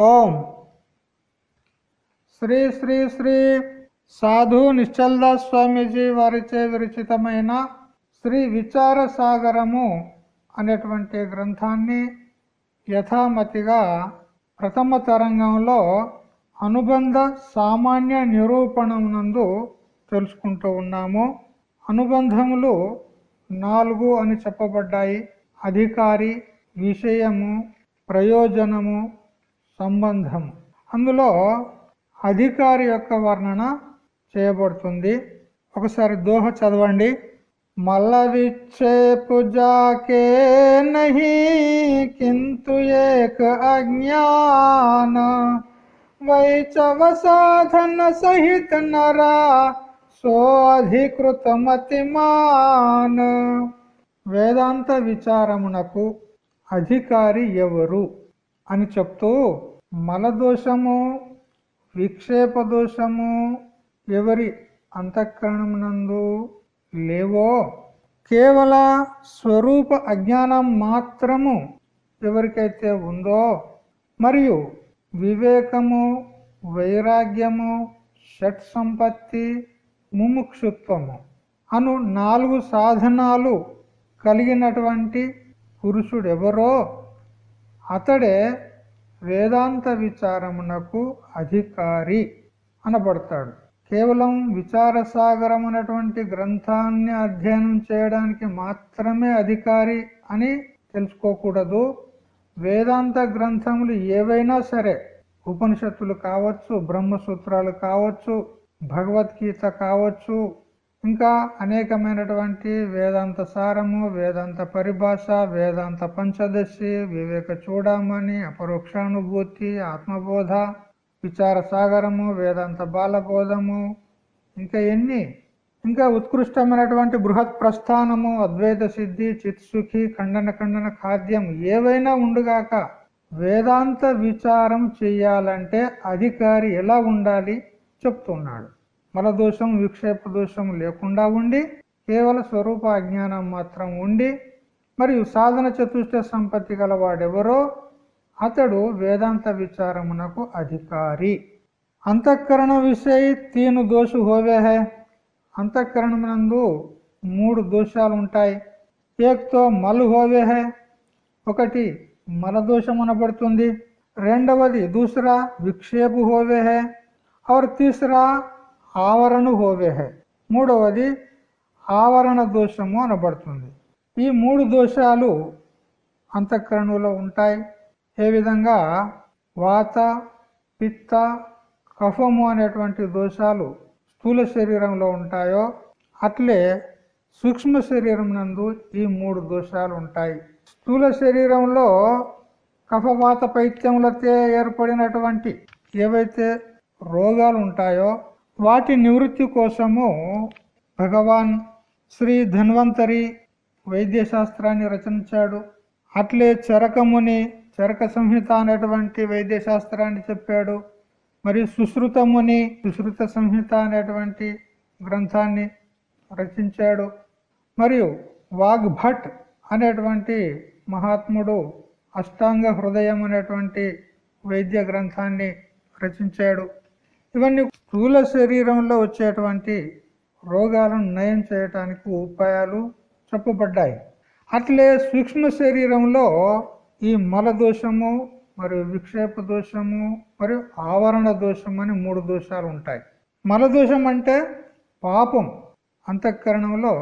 ఓం. శ్రీ శ్రీ శ్రీ సాధు నిశ్చల్దాస్ స్వామీజీ వారిచే విరచితమైన శ్రీ విచార సాగరము అనేటువంటి గ్రంథాన్ని యథామతిగా ప్రథమ తరంగంలో అనుబంధ సామాన్య నిరూపణమునందు తెలుసుకుంటూ ఉన్నాము. అనుబంధములు నాలుగు అని చెప్పబడ్డాయి. అధికారి విషయము ప్రయోజనము సంబంధం. అందులో అధికారి యొక్క వర్ణన చేయబడుతుంది. ఒకసారి దోహ చదవండి. మల్ల నహి కింతు ఏక అజ్ఞాన. వైచవ సాధన సహిత నరా సో అధికృత మతిమాన్ వేదాంత విచారమునకు అధికారి ఎవరు అని చెప్తూ మలదోషము విక్షేప దోషము ఎవరి అంతఃకరణమునందు లేవో కేవల స్వరూప అజ్ఞానం మాత్రము ఎవరికైతే ఉందో మరియు వివేకము వైరాగ్యము షట్ సంపత్తి ముముక్షుత్వము అను నాలుగు సాధనాలు కలిగినటువంటి పురుషుడెవరో అతడే వేదాంత విచారమునకు అధికారి అనబడతాడు. కేవలం విచార సాగరం అనేటువంటి గ్రంథాన్ని అధ్యయనం చేయడానికి మాత్రమే అధికారి అని తెలుసుకోకూడదు. వేదాంత గ్రంథములు ఏవైనా సరే ఉపనిషత్తులు కావచ్చు బ్రహ్మసూత్రాలు కావచ్చు భగవద్గీత కావచ్చు ఇంకా అనేకమైనటువంటి వేదాంత సారము వేదాంత పరిభాష వేదాంత పంచదశి వివేక చూడమని అపరోక్షానుభూతి ఆత్మబోధ విచార సాగరము వేదాంత బాలబోధము ఇంకా ఎన్ని? ఇంకా ఉత్కృష్టమైనటువంటి బృహత్ ప్రస్థానము అద్వైత సిద్ధి చిత్సుఖి ఖండన ఖండన ఖాద్యం ఏవైనా ఉండుగాక వేదాంత విచారం చెయ్యాలంటే అధికారి ఎలా ఉండాలి? చెప్తున్నాడు. మలదోషం విక్షేప దోషం లేకుండా ఉండి కేవల స్వరూప అజ్ఞానం మాత్రం ఉండి మరియు సాధన చతుష్ట సంపత్తి గలవాడెవరో అతడు వేదాంత విచారమునకు అధికారి అంతఃకరణ విషయ తీను దోషు హోవే హై అంతఃకరణమునందు మూడు దోషాలు ఉంటాయి ఏక్తో మల్ హోవే హై ఒకటి మలదోషం అనబడుతుంది రెండవది దూసరా విక్షేపు హోవే హై और तीसरा ఆవరణ హోవేహే మూడవది ఆవరణ దోషము అనబడుతుంది. ఈ మూడు దోషాలు అంతఃకరణలో ఉంటాయి. ఏ విధంగా? వాత పిత్త కఫము అనేటువంటి దోషాలు స్థూల శరీరంలో ఉంటాయో అట్లే సూక్ష్మ శరీరం నందు ఈ మూడు దోషాలు ఉంటాయి. స్థూల శరీరంలో కఫవాత పైత్యములతో ఏర్పడినటువంటి ఏవైతే రోగాలు ఉంటాయో వాటి నివృత్తి కోసము భగవాన్ శ్రీ ధన్వంతరి వైద్యశాస్త్రాన్ని రచించాడు. అట్లే చరకముని చరక సంహిత అనేటువంటి వైద్యశాస్త్రాన్ని చెప్పాడు. మరియు సుశ్రుతముని సుశ్రుత సంహిత అనేటువంటి గ్రంథాన్ని రచించాడు. మరియు వాగ్భట్ అనేటువంటి మహాత్ముడు అష్టాంగ హృదయం అనేటువంటి వైద్య గ్రంథాన్ని రచించాడు. ఇవన్నీ స్థూల శరీరంలో వచ్చేటువంటి రోగాలను నయం చేయటానికి ఉపాయాలు చెప్పబడ్డాయి. అట్లే సూక్ష్మ శరీరంలో ఈ మల దోషము మరియు విక్షేప దోషము మరియు ఆవరణ దోషం అని మూడు దోషాలు ఉంటాయి. మల దోషం అంటే పాపం అంతఃకరణంలో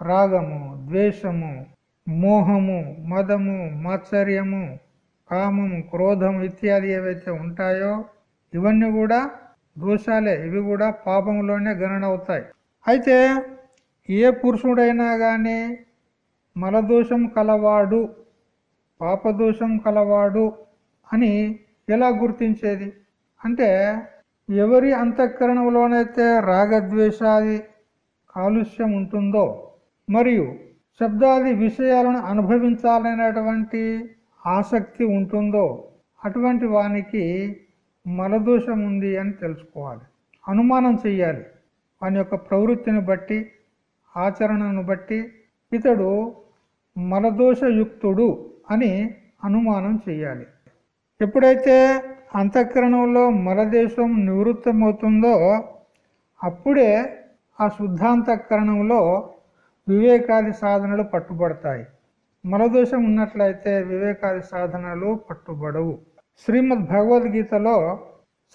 రాగము ద్వేషము మోహము మదము మాత్సర్యము కామము క్రోధం ఇత్యాది ఏవైతే ఉంటాయో ఇవన్నీ కూడా దోషాలే. ఇవి కూడా పాపంలోనే గణన అవుతాయి. అయితే ఏ పురుషుడైనా కానీ మలదోషం కలవాడు పాపదోషం కలవాడు అని ఎలా గుర్తించేది? అంటే ఎవరి అంతఃకరణంలోనైతే రాగద్వేషాది కాలుష్యం ఉంటుందో మరియు శబ్దాది విషయాలను అనుభవించాలనేటువంటి ఆసక్తి ఉంటుందో అటువంటి వానికి మలదోషం ఉంది అని తెలుసుకోవాలి. అనుమానం చెయ్యాలి. వాని యొక్క ప్రవృత్తిని బట్టి ఆచరణను బట్టి ఇతడు మలదోషయుక్తుడు అని అనుమానం చెయ్యాలి. ఎప్పుడైతే అంతఃకరణంలో మలదేశం నివృత్తమవుతుందో అప్పుడే ఆ శుద్ధాంతఃకరణంలో వివేకాది సాధనలు పట్టుబడతాయి. మలదోషం ఉన్నట్లయితే వివేకాది సాధనలు పట్టుబడవు. శ్రీమద్ భగవద్గీతలో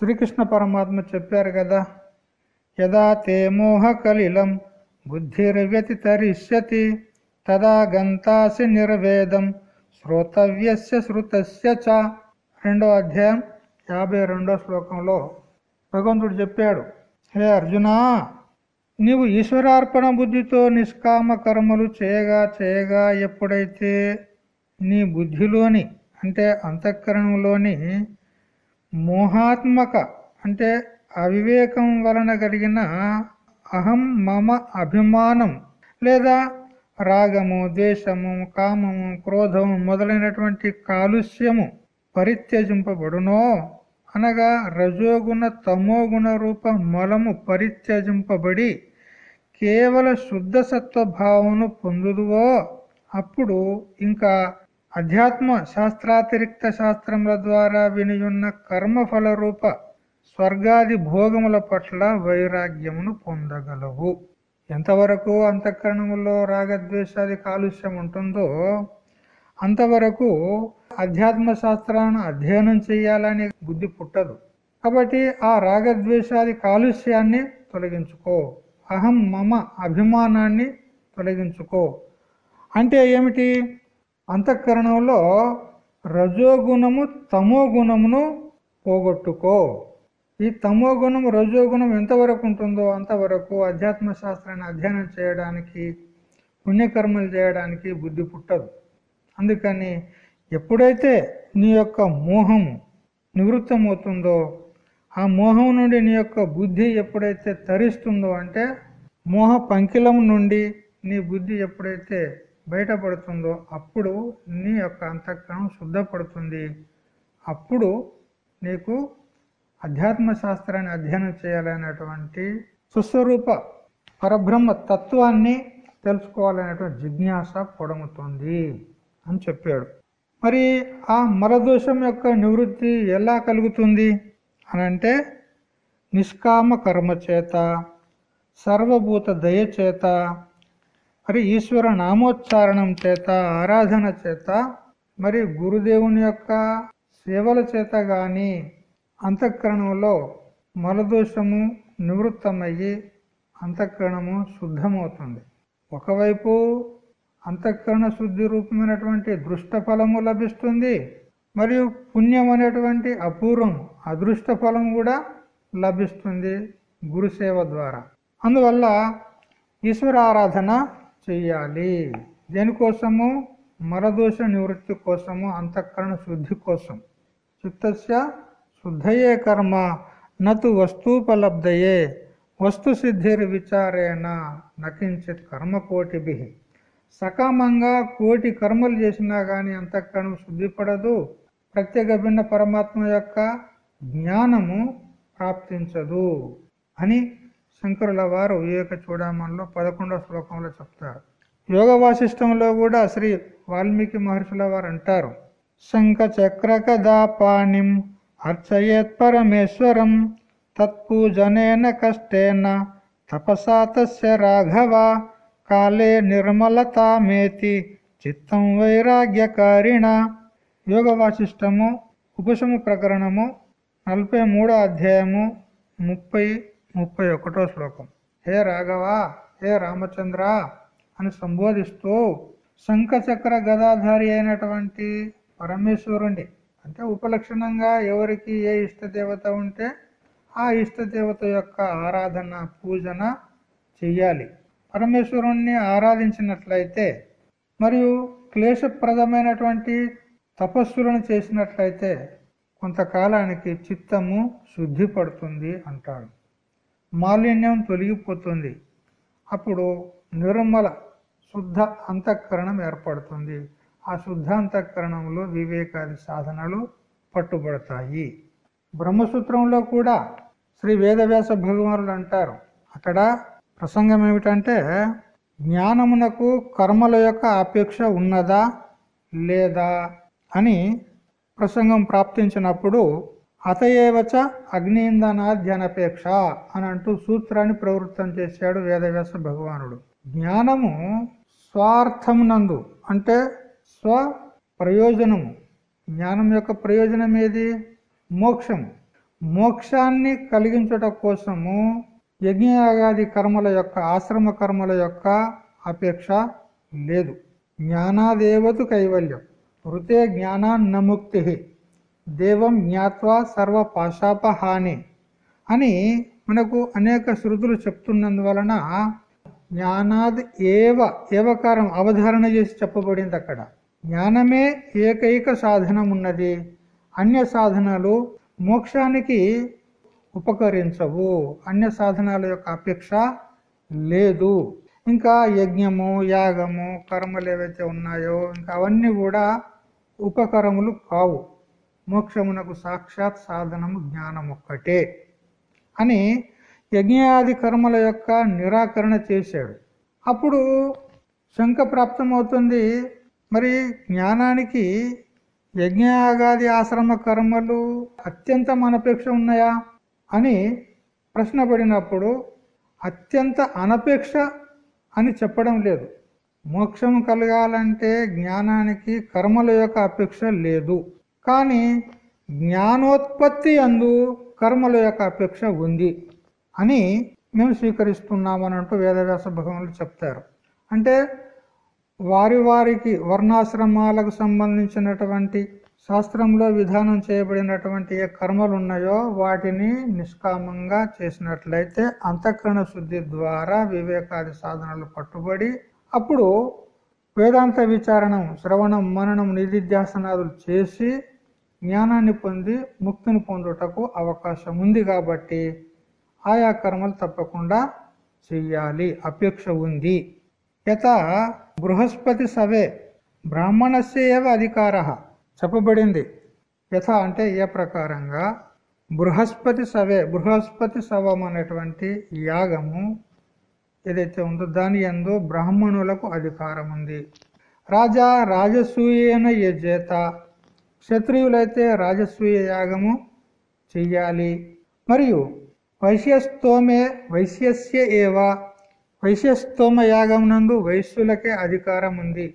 శ్రీకృష్ణ పరమాత్మ చెప్పారు కదా యదా తే మోహ కలిలం బుద్ధిర్వ్యతితరిష్యతి తదా గంతాసి నిర్వేదం శ్రోతవ్యస్య శృతస్య చ. రెండో అధ్యాయం యాభై రెండో శ్లోకంలో భగవంతుడు చెప్పాడు హే అర్జునా నీవు ఈశ్వరార్పణ బుద్ధితో నిష్కామ కర్మలు చేయగా చేయగా ఎప్పుడైతే నీ బుద్ధిలోని అంటే అంతఃకరణంలోని మోహాత్మక అంటే అవివేకం వలన కలిగిన అహం మమ అభిమానం లేదా రాగము ద్వేషము కామము క్రోధము మొదలైనటువంటి కాలుష్యము పరిత్యజింపబడునో అనగా రజోగుణ తమోగుణ రూప మలము పరిత్యజింపబడి కేవల శుద్ధ సత్వభావమును పొందుదువో అప్పుడు ఇంకా అధ్యాత్మ శాస్త్రాతిరిక్త శాస్త్రముల ద్వారా వినియున్న కర్మఫల రూప స్వర్గాది భోగముల పట్ల వైరాగ్యమును పొందగలవు. ఎంతవరకు అంతఃకరణములో రాగద్వేషాది కాలుష్యం ఉంటుందో అంతవరకు అధ్యాత్మ శాస్త్రాన్ని అధ్యయనం చేయాలనే బుద్ధి పుట్టదు. కాబట్టి ఆ రాగద్వేషాది కాలుష్యాన్ని తొలగించుకో. అహం మమ అభిమానాన్ని తొలగించుకో. అంటే ఏమిటి? అంతఃకరణంలో రజోగుణము తమో గుణమును పోగొట్టుకో. ఈ తమో గుణం రజోగుణం ఎంతవరకు ఉంటుందో అంతవరకు అధ్యాత్మ శాస్త్రాన్ని అధ్యయనం చేయడానికి పుణ్యకర్మలు చేయడానికి బుద్ధి పుట్టదు. అందుకని ఎప్పుడైతే నీ యొక్క మోహము నివృత్తమవుతుందో ఆ మోహం నుండి నీ యొక్క బుద్ధి ఎప్పుడైతే తరిస్తుందో అంటే మోహ పంకిలం నుండి నీ బుద్ధి ఎప్పుడైతే బయటపడుతుందో అప్పుడు నీ యొక్క అంతఃకరణం శుద్ధపడుతుంది. అప్పుడు నీకు అధ్యాత్మ శాస్త్రాన్ని అధ్యయనం చేయాలనేటువంటి సుస్వరూప పరబ్రహ్మ తత్వాన్ని తెలుసుకోవాలనేటువంటి జిజ్ఞాస పొడముతుంది అని చెప్పాడు. మరి ఆ మలదోషం యొక్క నివృత్తి ఎలా కలుగుతుంది? అనంటే నిష్కామ కర్మ చేత సర్వభూత దయ చేత మరి ఈశ్వర నామోచ్చారణం చేత ఆరాధన చేత మరి గురుదేవుని యొక్క సేవల చేత గాని అంతఃకరణంలో మలదోషము నివృత్తమయ్యి అంతఃకరణము శుద్ధమవుతుంది. ఒకవైపు అంతఃకరణ శుద్ధి రూపమైనటువంటి దృష్ట ఫలము లభిస్తుంది మరియు పుణ్యం అనేటువంటి అపూర్వం అదృష్ట ఫలం కూడా లభిస్తుంది గురుసేవ ద్వారా. అందువల్ల ఈశ్వర ఆరాధన చేయాలి. దేనికోసము? మరదోష నివృత్తి కోసము అంతఃకరణ శుద్ధి కోసం. చిత్తస్య శుద్ధయే కర్మ నతు వస్తూపలబ్ధయే. వస్తు సిద్ధిర్ విచారేణ నకించిత్ కర్మకోటిభి. సకామంగా కోటి కర్మలు చేసినా గాని అంతఃకరణం శుద్ధిపడదు. ప్రత్యేక భిన్న పరమాత్మ యొక్క జ్ఞానము ప్రాప్తించదు అని శంకరుల వారు వివేక చూడమనిలో పదకొండవ శ్లోకంలో చెప్తారు. యోగ వాసిష్టంలో కూడా శ్రీ వాల్మీకి మహర్షుల వారు అంటారు శంఖ చక్ర కథా పాణిం అర్చయేత్ పరమేశ్వరం తత్పూజనేన కష్టేన తపసా తస్య రాఘవ కాలే నిర్మలతామేతి చిత్తం వైరాగ్యకారిణ. యోగ వాసిష్టము ఉపశమ ప్రకరణము నలభై మూడో అధ్యాయము ముప్పై ముప్పై ఒకటో శ్లోకం. హే రాఘవ హే రామచంద్ర అని సంబోధిస్తూ శంఖచక్ర గదాధారి అయినటువంటి పరమేశ్వరుణ్ణి అంటే ఉపలక్షణంగా ఎవరికి ఏ ఇష్టదేవత ఉంటే ఆ ఇష్టదేవత యొక్క ఆరాధన పూజన చెయ్యాలి. పరమేశ్వరుణ్ణి ఆరాధించినట్లయితే మరియు క్లేశప్రదమైనటువంటి తపస్సులను చేసినట్లయితే కొంతకాలానికి చిత్తము శుద్ధి పడుతుంది అంటాడు. మాలిన్యం తొలగిపోతుంది. అప్పుడు నిర్మల శుద్ధ అంతఃకరణం ఏర్పడుతుంది. ఆ శుద్ధ అంతఃకరణంలో వివేకాది సాధనలు పట్టుబడతాయి. బ్రహ్మసూత్రంలో కూడా శ్రీ వేదవ్యాస భగవానుడు అంటారు. అక్కడ ప్రసంగం ఏమిటంటే జ్ఞానమునకు కర్మల యొక్క అపేక్ష ఉన్నదా లేదా అని ప్రసంగం ప్రాప్తించినప్పుడు అతయేవచ అగ్నిందనాధ్యనపేక్ష అని అంటూ సూత్రాన్ని ప్రవృత్తం చేశాడు వేదవ్యాస భగవానుడు. జ్ఞానము స్వార్థమునందు అంటే స్వ ప్రయోజనము జ్ఞానం యొక్క ప్రయోజనం ఏది మోక్షము. మోక్షాన్ని కలిగించట కోసము యజ్ఞయాగాది కర్మల యొక్క ఆశ్రమ కర్మల యొక్క అపేక్ష లేదు. జ్ఞానాదేవతు కైవల్యం. వృతే జ్ఞానాన్నముక్తి. దేవం జ్ఞాత్వా సర్వ పాశాపహాని అని మనకు అనేక శృతులు చెప్తున్నందువలన జ్ఞానాది ఏవ ఏవకారం అవధారణ చేసి చెప్పబడింది అక్కడ. జ్ఞానమే ఏకైక సాధనం ఉన్నది అన్య సాధనాలు మోక్షానికి ఉపకరించవు. అన్య సాధనాల యొక్క అపేక్ష లేదు. ఇంకా యజ్ఞము యాగము కర్మలు ఏవైతే ఉన్నాయో ఇంకా అవన్నీ కూడా ఉపకరములు కావు. మోక్షమునకు సాక్షాత్ సాధనము జ్ఞానం ఒక్కటే అని యజ్ఞాది కర్మల యొక్క నిరాకరణ చేశాడు. అప్పుడు శంక ప్రాప్తమవుతుంది. మరి జ్ఞానానికి యజ్ఞయాగాది ఆశ్రమ కర్మలు అత్యంత అనపేక్ష ఉన్నాయా అని ప్రశ్న పడినప్పుడు అత్యంత అనపేక్ష అని చెప్పడం లేదు. మోక్షం కలగాలంటే జ్ఞానానికి కర్మల యొక్క అపేక్ష లేదు. కానీ జ్ఞానోత్పత్తి అందు కర్మల యొక్క అపేక్ష ఉంది అని మేము స్వీకరిస్తున్నామని అంటూ వేదవ్యాస భగవానులు చెప్తారు. అంటే వారి వారికి వర్ణాశ్రమాలకు సంబంధించినటువంటి శాస్త్రంలో విధానం చేయబడినటువంటి ఏ కర్మలు ఉన్నాయో వాటిని నిష్కామంగా చేసినట్లయితే అంతఃకరణ శుద్ధి ద్వారా వివేకాది సాధనలు పట్టుబడి అప్పుడు వేదాంత విచారణం శ్రవణం మననం నిధిధ్యాసనాదులు చేసి జ్ఞానాన్ని పొంది ముక్తిని పొందుటకు అవకాశం ఉంది కాబట్టి ఆయా కర్మలు తప్పకుండా చెయ్యాలి అపేక్ష ఉంది. యత బృహస్పతి సవే బ్రాహ్మణస్య అధికార చెప్పబడింది. యథ అంటే ఏ ప్రకారంగా బృహస్పతి సవే బృహస్పతి సవం అనేటువంటి యాగము ఏదైతే ఉందో దాని ఎందు బ్రాహ్మణులకు అధికారం ఉంది రాజా రాజసూయన యజేత క్షత్రియులైతే రాజస్వీయ యాగము చెయ్యాలి. మరియు వైశ్యస్తోమే వైశ్యస్య ఏవ వైశ్యస్తోమ యాగం నందు వైశ్యులకే అధికారం ఉంది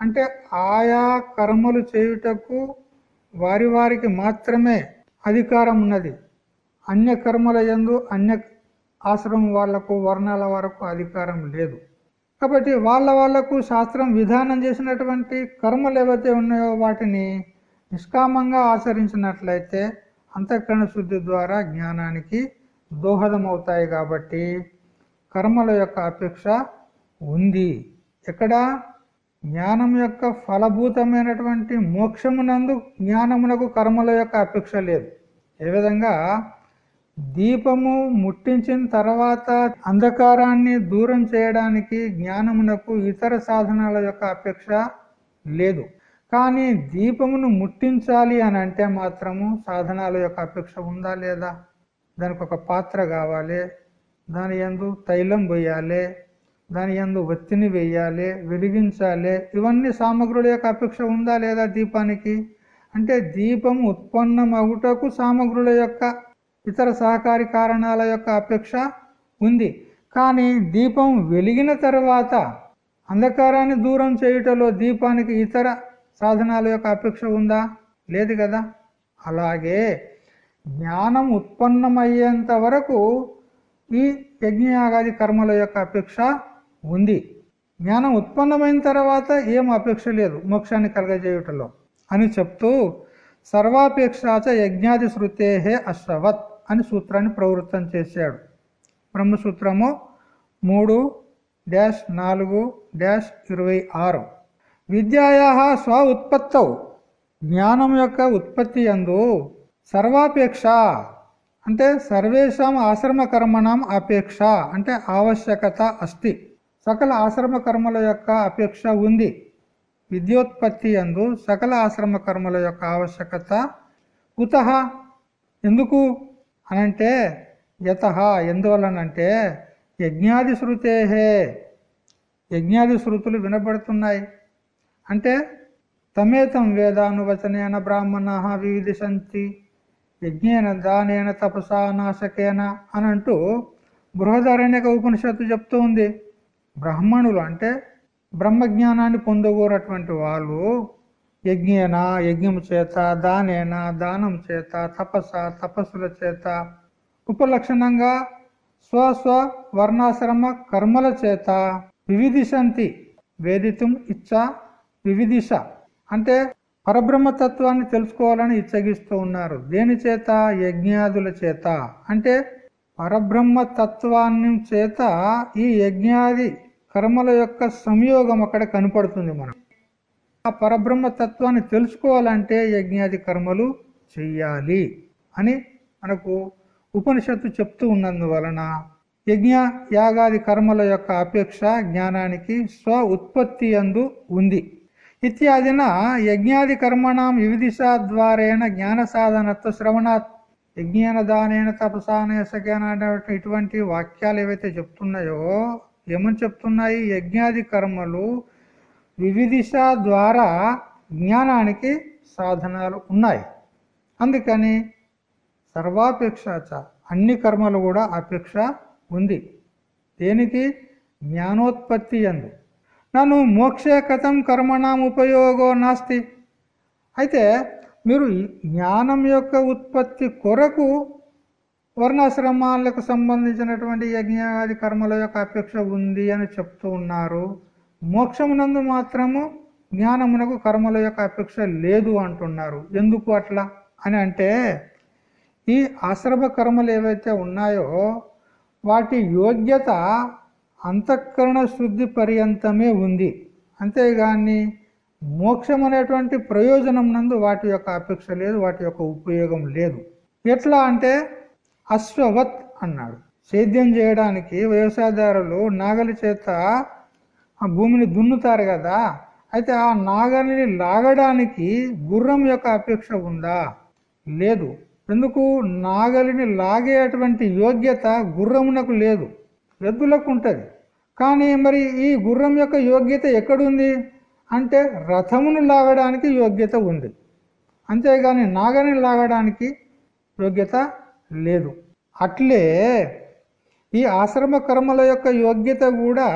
అంటే ఆయా కర్మలు చేయుటకు వారి వారికి మాత్రమే అధికారం ఉన్నది అన్య కర్మల ఎందు అన్య ఆశ్రమం వాళ్ళకు వర్ణాల వరకు అధికారం లేదు. కాబట్టి వాళ్ళ వాళ్ళకు శాస్త్రం విధానం చేసినటువంటి కర్మలు ఏవైతే ఉన్నాయో వాటిని నిష్కామంగా ఆచరించినట్లయితే అంతఃకరణ శుద్ధి ద్వారా జ్ఞానానికి దోహదం అవుతాయి కాబట్టి కర్మల యొక్క అపేక్ష ఉంది. ఇక్కడ జ్ఞానం యొక్క ఫలభూతమైనటువంటి మోక్షమునందు జ్ఞానమునకు కర్మల యొక్క అపేక్ష లేదు. ఏ విధంగా? దీపము ముట్టించిన తర్వాత అంధకారాన్ని దూరం చేయడానికి జ్ఞానమునకు ఇతర సాధనాల యొక్క అపేక్ష లేదు. కానీ దీపమును ముట్టించాలి అని అంటే మాత్రము సాధనాల యొక్క అపేక్ష ఉందా లేదా? దానికి ఒక పాత్ర కావాలి. దాని ఎందు తైలం పోయాలి దాని ఎందు ఒత్తిని వేయాలి. వెలిగించాలి. ఇవన్నీ సామగ్రుల యొక్క అపేక్ష ఉందా లేదా దీపానికి? అంటే దీపం ఉత్పన్నమగుటకు సామగ్రుల యొక్క ఇతర సహకారి కారణాల యొక్క అపేక్ష ఉంది. కానీ దీపం వెలిగిన తర్వాత అంధకారాన్ని దూరం చేయుటలో దీపానికి ఇతర సాధనాల యొక్క అపేక్ష ఉందా? లేదు కదా. అలాగే జ్ఞానం ఉత్పన్నమయ్యేంత వరకు ఈ యజ్ఞయాగాది కర్మల యొక్క అపేక్ష ఉంది. జ్ఞానం ఉత్పన్నమైన తర్వాత ఏం అపేక్ష లేదు మోక్షాన్ని కలగజేయటంలో అని చెప్తూ సర్వాపేక్షాచ యజ్ఞాది శృతేహే అశ్వవత్ అని సూత్రాన్ని ప్రవృత్తం చేశాడు. బ్రహ్మసూత్రము మూడు డ్యాష్ నాలుగు డ్యాష్ ఇరవై ఆరు. విద్యాయా స్వ ఉత్పత్తవు జ్ఞానం యొక్క ఉత్పత్తి ఎందు సర్వాపేక్ష. అంటే సర్వేషాం ఆశ్రమకర్మణం అపేక్ష. అంటే ఆవశ్యకత అస్తి. సకల ఆశ్రమ కర్మల యొక్క అపేక్ష ఉంది. విద్యోత్పత్తి ఎందు సకల ఆశ్రమ కర్మల యొక్క ఆవశ్యకత కుత. ఎందుకు? అనంటే యత. ఎందువలనంటే యజ్ఞాది శృతే యజ్ఞాది శృతులు వినబడుతున్నాయి. అంటే తమేతం వేదానువచనేన బ్రాహ్మణ వివిధిశంతి యజ్ఞేన దానేన తపసా నాశకేన అని అంటూ బృహదారణ్యక ఉపనిషత్తు చెప్తూ ఉంది. బ్రాహ్మణులు అంటే బ్రహ్మజ్ఞానాన్ని పొందగోరటువంటి వాళ్ళు యజ్ఞేన యజ్ఞం చేత దానేన దానం చేత తపస్స తపస్సుల చేత ఉపలక్షణంగా స్వ స్వ వర్ణాశ్రమ కర్మల చేత వివిధిశంతి వేదితం ఇచ్చ వివిధిష అంటే పరబ్రహ్మతత్వాన్ని తెలుసుకోవాలని ఇచ్చగిస్తూ ఉన్నారు. దేని చేత? యజ్ఞాదుల చేత. అంటే పరబ్రహ్మ తత్వాన్ని చేత ఈ యజ్ఞాది కర్మల యొక్క సంయోగం అక్కడ కనపడుతుంది మనం ఆ పరబ్రహ్మతత్వాన్ని తెలుసుకోవాలంటే యజ్ఞాది కర్మలు చెయ్యాలి అని మనకు ఉపనిషత్తు చెప్తూ ఉన్నందువలన యజ్ఞ యాగాది కర్మల యొక్క అపేక్ష జ్ఞానానికి స్వ ఉత్పత్తి అందు ఉంది. ఇత్యాదిన యజ్ఞాది కర్మణం వివిధిషా ద్వారేణ జ్ఞాన సాధనత్వ శ్రవణాత్. యజ్ఞాన దానేన తపసాన ఇటువంటి వాక్యాలు ఏవైతే చెప్తున్నాయో ఏమని చెప్తున్నాయి? యజ్ఞాది కర్మలు వివిధిష ద్వారా జ్ఞానానికి సాధనాలు ఉన్నాయి. అందుకని సర్వాపేక్ష అన్ని కర్మలు కూడా అపేక్ష ఉంది. దేనికి? జ్ఞానోత్పత్తి ఎందు నన్ను మోక్షే కథం కర్మణం ఉపయోగో నాస్తి. అయితే మీరు జ్ఞానం యొక్క ఉత్పత్తి కొరకు వర్ణాశ్రమాలకు సంబంధించినటువంటి యజ్ఞాది కర్మల యొక్క అపేక్ష ఉంది అని చెప్తూ ఉన్నారు. మోక్షమునందు మాత్రము జ్ఞానమునకు కర్మల యొక్క అపేక్ష లేదు అంటున్నారు. ఎందుకు అట్లా? అని అంటే ఈ ఆశ్రమ కర్మలు ఏవైతే ఉన్నాయో వాటి యోగ్యత అంతఃకరణ శుద్ధి పర్యంతమే ఉంది. అంతేగాని మోక్షం అనేటువంటి ప్రయోజనం నందు వాటి యొక్క అపేక్ష లేదు వాటి యొక్క ఉపయోగం లేదు. ఎట్లా అంటే అశ్వవత్ అన్నాడు. సేద్యం చేయడానికి వ్యవసాయదారులు నాగలి చేత ఆ భూమిని దున్నుతారు కదా అయితే ఆ నాగలిని లాగడానికి గుర్రం యొక్క అపేక్ష ఉందా? లేదు. ఎందుకు? నాగలిని లాగేటువంటి యోగ్యత గుర్రమునకు లేదు. ఎద్దులకు ఉంటుంది. కానీ మరి ఈ గుర్రం యొక్క యోగ్యత ఎక్కడుంది? అంటే రథమును లాగడానికి యోగ్యత ఉంది. అంతేగాని నాగని లాగడానికి యోగ్యత లేదు. అట్లే ఈ ఆశ్రమ కర్మల యొక్క యోగ్యత కూడా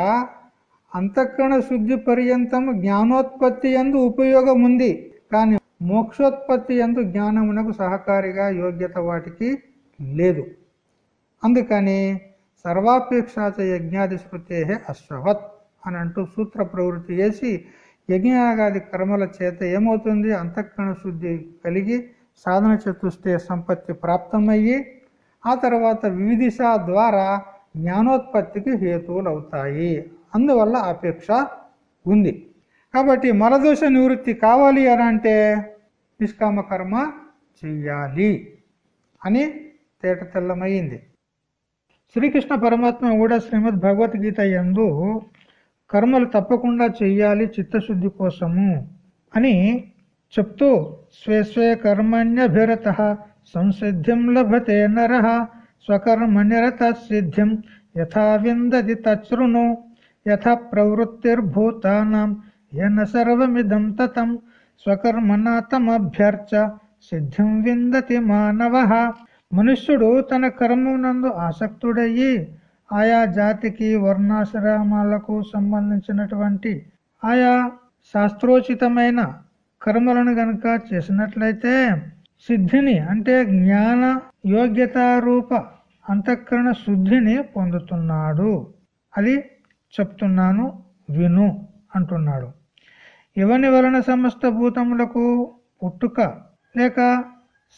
అంతఃకరణ శుద్ధి పర్యంతం జ్ఞానోత్పత్తి ఎందు ఉపయోగం ఉంది. కానీ మోక్షోత్పత్తి ఎందు జ్ఞానమునకు సహకారిగా యోగ్యత వాటికి లేదు. అందుకని సర్వాపేక్షాచ యజ్ఞాది స్మృతే అశ్వవత్ అని అంటూ సూత్ర ప్రవృత్తి చేసి యజ్ఞయాగాది కర్మల చేత ఏమవుతుంది? అంతఃకరణ శుద్ధి కలిగి సాధన చతుష్టే సంపత్తి ప్రాప్తమయ్యి ఆ తర్వాత వివిధిష ద్వారా జ్ఞానోత్పత్తికి హేతువులు అవుతాయి అందువల్ల అపేక్ష ఉంది. కాబట్టి మలదోష నివృత్తి కావాలి అని అంటే నిష్కామ కర్మ చెయ్యాలి అని తేట తెల్లమయ్యింది శ్రీకృష్ణ పరమాత్మ కూడా శ్రీమద్ భగవద్గీత ఎందు కర్మలు తప్పకుండా చెయ్యాలి చిత్తశుద్ధి కోసము అని చెప్తూ స్వే స్వే కర్మణ్యభిరత సంసిద్ధిం లభతే నర స్వకర్మనిరత సిద్ధిం యథా విందది తృణు యథ ప్రవృత్తిర్భూతానాం ఎన సర్వమిదం తతం స్వకర్మణ తమభ్యర్చ సిద్ధిం విందతి మానవ మనుష్యుడు తన కర్మనందు ఆసక్తుడయ్యి ఆయా జాతికి వర్ణాశ్రమాలకు సంబంధించినటువంటి ఆయా శాస్త్రోచితమైన కర్మలను గనక చేసినట్లయితే సిద్ధిని అంటే జ్ఞాన యోగ్యత రూప అంతఃకరణ శుద్ధిని పొందుతున్నాడు. అది చెప్తున్నాను విను అంటున్నాడు. ఎవని వలన సమస్త భూతములకు పుట్టుక లేక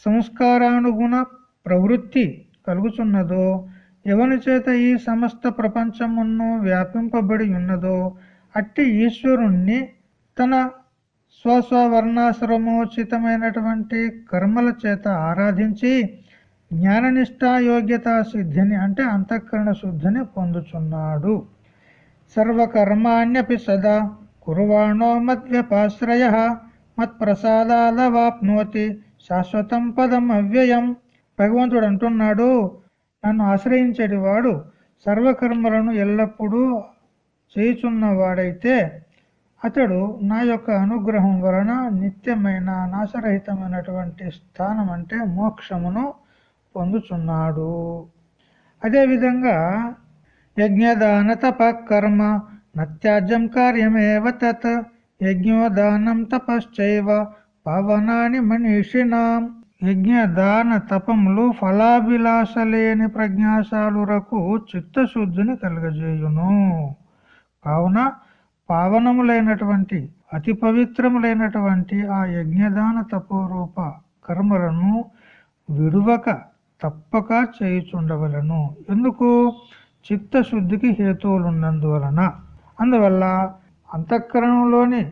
సంస్కారానుగుణ ప్రవృత్తి కలుగుతున్నదో ఎవని చేత ఈ సమస్త ప్రపంచమును వ్యాపింపబడి ఉన్నదో అట్టి ఈశ్వరుణ్ణి తన స్వస్వవర్ణాశ్రమోచితమైనటువంటి కర్మల చేత ఆరాధించి జ్ఞాననిష్టా యోగ్యత సిద్ధిని అంటే అంతఃకరణ శుద్ధిని పొందుచున్నాడు. సర్వకర్మాణ్యపి సదా కుర్వాణో మద్వ్యపాశ్రయ మత్ప్రసాదాలవాప్నోతి శాశ్వతం పదం అవ్యయం భగవంతుడు అంటున్నాడు నన్ను ఆశ్రయించేటి వాడు సర్వకర్మలను ఎల్లప్పుడూ చేయుచున్నవాడైతే అతడు నా యొక్క అనుగ్రహం వలన నిత్యమైన నాశరహితమైనటువంటి స్థానం అంటే మోక్షమును పొందుచున్నాడు. అదేవిధంగా యజ్ఞదాన తప కర్మ నత్యాజ్యం కార్యమేవ తత్ యజ్ఞోదానం తపశ్చైవ పవనాని యజ్ఞ యజ్ఞదాన తపములు ఫలాభిలాష లేని ప్రజ్ఞాశాలురకు చిత్తశుద్ధిని కలుగజేయును. కావున పావనములైనటువంటి అతి పవిత్రములైనటువంటి ఆ యజ్ఞదాన తపోరూప కర్మలను విడువక తప్పక చేయుచుండవలను. ఎందుకు? చిత్తశుద్ధికి హేతువులున్నందువలన. అందువల్ల అంతఃకరణంలోని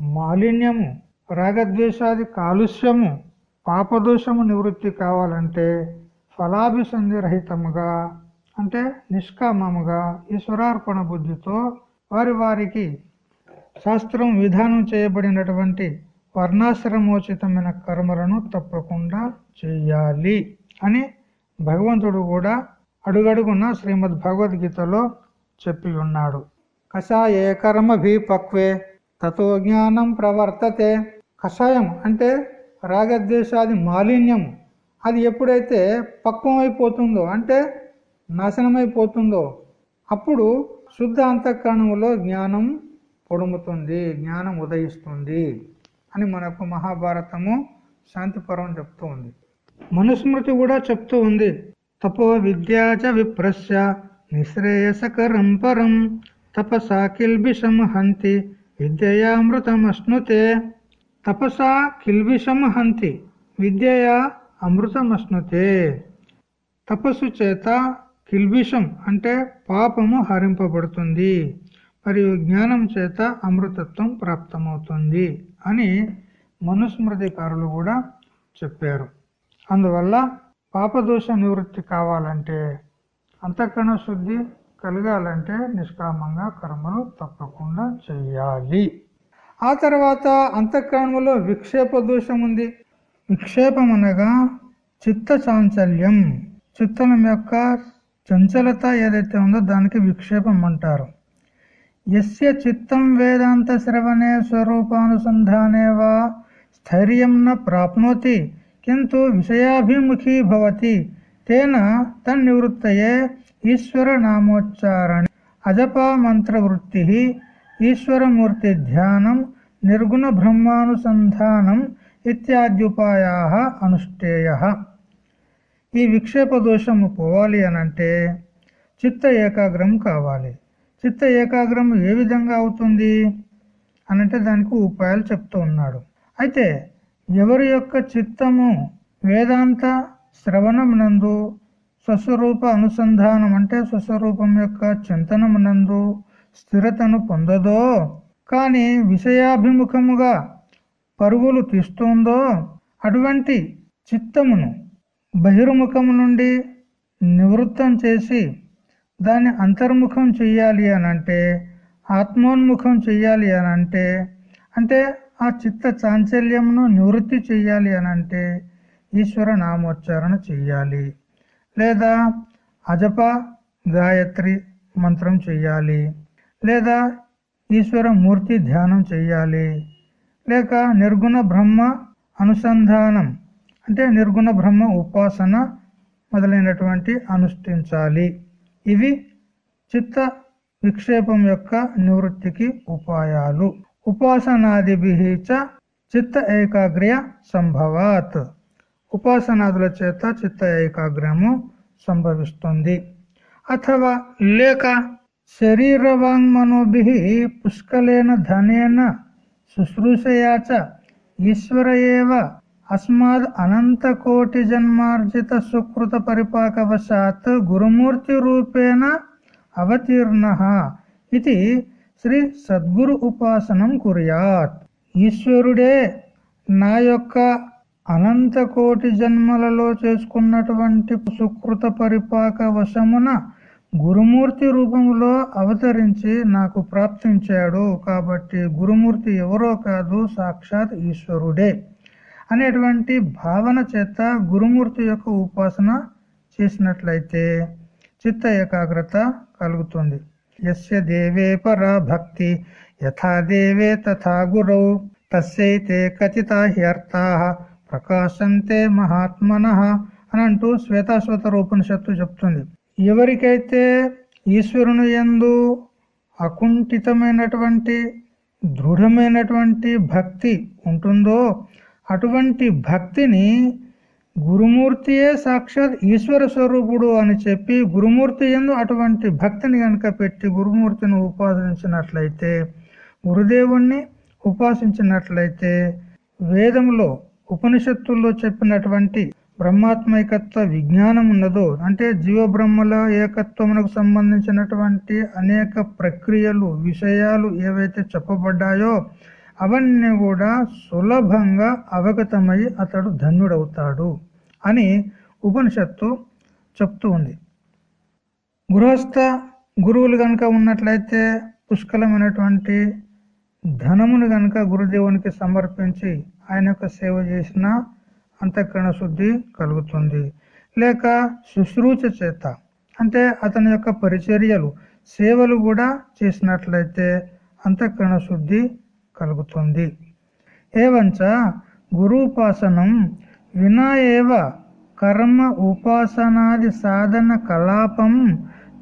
మాలిన్యము రాగద్వేషాది కాలుష్యము పాపదోషము నివృత్తి కావాలంటే ఫలాభిసంధి రహితముగా అంటే నిష్కామముగా ఈశ్వరార్పణ బుద్ధితో వారి వారికి శాస్త్రం విధానం చేయబడినటువంటి వర్ణాశ్రమోచితమైన కర్మలను తప్పకుండా చెయ్యాలి అని భగవంతుడు కూడా అడుగడుగున శ్రీమద్ భగవద్గీతలో చెప్పి ఉన్నాడు. కషాయే కర్మ పక్వే తతో జ్ఞానం ప్రవర్తతే. కషాయం అంటే రాగద్వేషాది మాలిన్యం అది ఎప్పుడైతే పక్వం అయిపోతుందో అంటే నాశనమైపోతుందో అప్పుడు శుద్ధ అంతఃకరణంలో జ్ఞానం పొడుముతుంది జ్ఞానం ఉదయిస్తుంది అని మనకు మహాభారతము శాంతిపరం చెప్తూ ఉంది. మనుస్మృతి కూడా చెప్తూ ఉంది. తపో విద్యాచ విప్రస్య నిశ్రేయసకరం పరం తపసా కిల్బిషం హంతి విద్యయామృతమశ్నుతే తపసా కిల్బిషం హంతి విద్యయా అమృతమశ్నుతే. తపస్సు చేత కిల్బిషం అంటే పాపము హరింపబడుతుంది మరియు జ్ఞానం చేత అమృతత్వం ప్రాప్తమవుతుంది అని మనుస్మృతికారులు కూడా చెప్పారు. అందువల్ల పాపదోష నివృత్తి కావాలంటే అంతఃకరణ శుద్ధి కలగాలంటే నిష్కామంగా కర్మలు తప్పకుండా చెయ్యాలి ఆ తర్వాత అంతఃకరణలో విక్షేప దోషం ఉంది విక్షేపం అనగా చిత్త చాంచల్యం చిత్తం యొక్క చంచలత ఏదైతే ఉందో దానికి విక్షేపం అంటారు. ఎస్య చిత్తం వేదాంత శ్రవణే స్వరూపానుసంధానే వా స్థైర్యం న ప్రాప్నోతి కింటు విషయాభిముఖీ భవతి తేన తన్నివృత్తయే ఈశ్వర నామోచ్చారణ. అజప మంత్రవృత్తి ఈశ్వరమూర్తి ధ్యానం నిర్గుణ బ్రహ్మానుసంధానం ఇత్యాద్యుపాయా అనుష్ఠేయ ఈ విక్షేప దోషము పోవాలి అనంటే చిత్త ఏకాగ్రం కావాలి. చిత్త ఏకాగ్రం ఏ విధంగా అవుతుంది అనంటే దానికి ఉపాయాలు చెప్తూ ఉన్నాడు. అయితే ఎవరి యొక్క చిత్తము వేదాంత శ్రవణమునందు స్వస్వరూప అనుసంధానం అంటే స్వస్వరూపం యొక్క చింతనం నందు స్థిరతను పొందదో? కానీ విషయాభిముఖముగా పరుగులు తీస్తుందో? అటువంటి చిత్తమును బహిర్ముఖము నుండి నివృత్తం చేసి దాన్ని అంతర్ముఖం చెయ్యాలి అనంటే ఆత్మోన్ముఖం చెయ్యాలి అనంటే అంటే ఆ చిత్త చాంచల్యమును నివృత్తి చెయ్యాలి అనంటే ఈశ్వర నామోచ్చారణ చెయ్యాలి. లేదా అజప గాయత్రి మంత్రం చెయ్యాలి. లేదా ఈశ్వర మూర్తి ధ్యానం చేయాలి. లేక నిర్గుణ బ్రహ్మ అనుసంధానం అంటే నిర్గుణ బ్రహ్మ ఉపాసన మొదలైనటువంటి అనుష్ఠించాలి. ఇవి చిత్త విక్షేపం యొక్క నివృత్తికి ఉపాయాలు. ఉపాసనాదిభి చిత్త ఏకాగ్రయ సంభవాత్. ఉపాసనాదుల చేత చిత్త ఏకాగ్రము సంభవిస్తుంది. అథవా లేక శరీరవాంగ్మనోభి పుష్కలేన ధనేన శుశ్రూషయా చ ఈశ్వర ఏవ అస్మాద్ అనంత కోటి జన్మార్జిత సుకృత పరిపాకవశాత్ గురుమూర్తి రూపేణ అవతీర్ణ ఇది శ్రీ సద్గురు ఉపాసనం కుర్యాత్. ఈశ్వరుడే నా యొక్క అనంత కోటి జన్మలలో చేసుకున్నటువంటి సుకృత పరిపాక వశమున గురుమూర్తి రూపంలో అవతరించి నాకు ప్రాప్తించాడు. కాబట్టి గురుమూర్తి ఎవరో కాదు సాక్షాత్ ఈశ్వరుడే అనేటువంటి భావన చేత గురుమూర్తి యొక్క ఉపాసన చేసినట్లయితే చిత్త ఏకాగ్రత కలుగుతుంది. యస్య దేవే పరా భక్తి యథా దేవే తథా గురౌ తస్యైతే కథిత హ్యర్థా ప్రకాశంతే మహాత్మన అని అంటూ శ్వేతాశ్వత ఉపనిషత్తు చెప్తుంది. ఎవరికైతే ఈశ్వరుని ఎందు అకుంఠితమైనటువంటి దృఢమైనటువంటి భక్తి ఉంటుందో అటువంటి భక్తిని గురుమూర్తియే సాక్షాత్ ఈశ్వర స్వరూపుడు అని చెప్పి గురుమూర్తి ఎందు అటువంటి భక్తిని కనుక పెట్టి గురుమూర్తిని ఉపాసించినట్లయితే గురుదేవుణ్ణి ఉపాసించినట్లయితే వేదంలో ఉపనిషత్తుల్లో చెప్పినటువంటి బ్రహ్మాత్మైకత్వ విజ్ఞానం ఉన్నదో అంటే జీవబ్రహ్మల ఏకత్వమునకు సంబంధించినటువంటి అనేక ప్రక్రియలు విషయాలు ఏవైతే చెప్పబడ్డాయో అవన్నీ కూడా సులభంగా అవగతమై అతడు ధన్యుడవుతాడు అని ఉపనిషత్తు చెప్తూ ఉంది. గృహస్థ గురువులు కనుక ఉన్నట్లయితే పుష్కలమైనటువంటి ధనమును గనుక గురుదేవునికి సమర్పించి ఆయన యొక్క సేవ చేసిన అంతఃకరణ శుద్ధి కలుగుతుంది. లేక శుశ్రూష చేత. అంటే అతని యొక్క పరిచర్యలు సేవలు కూడా చేసినట్లయితే అంతఃకరణ శుద్ధి కలుగుతుంది. ఏవంచ గురుపాసనం వినా ఏవ కర్మ ఉపాసనాది సాధన కలాపం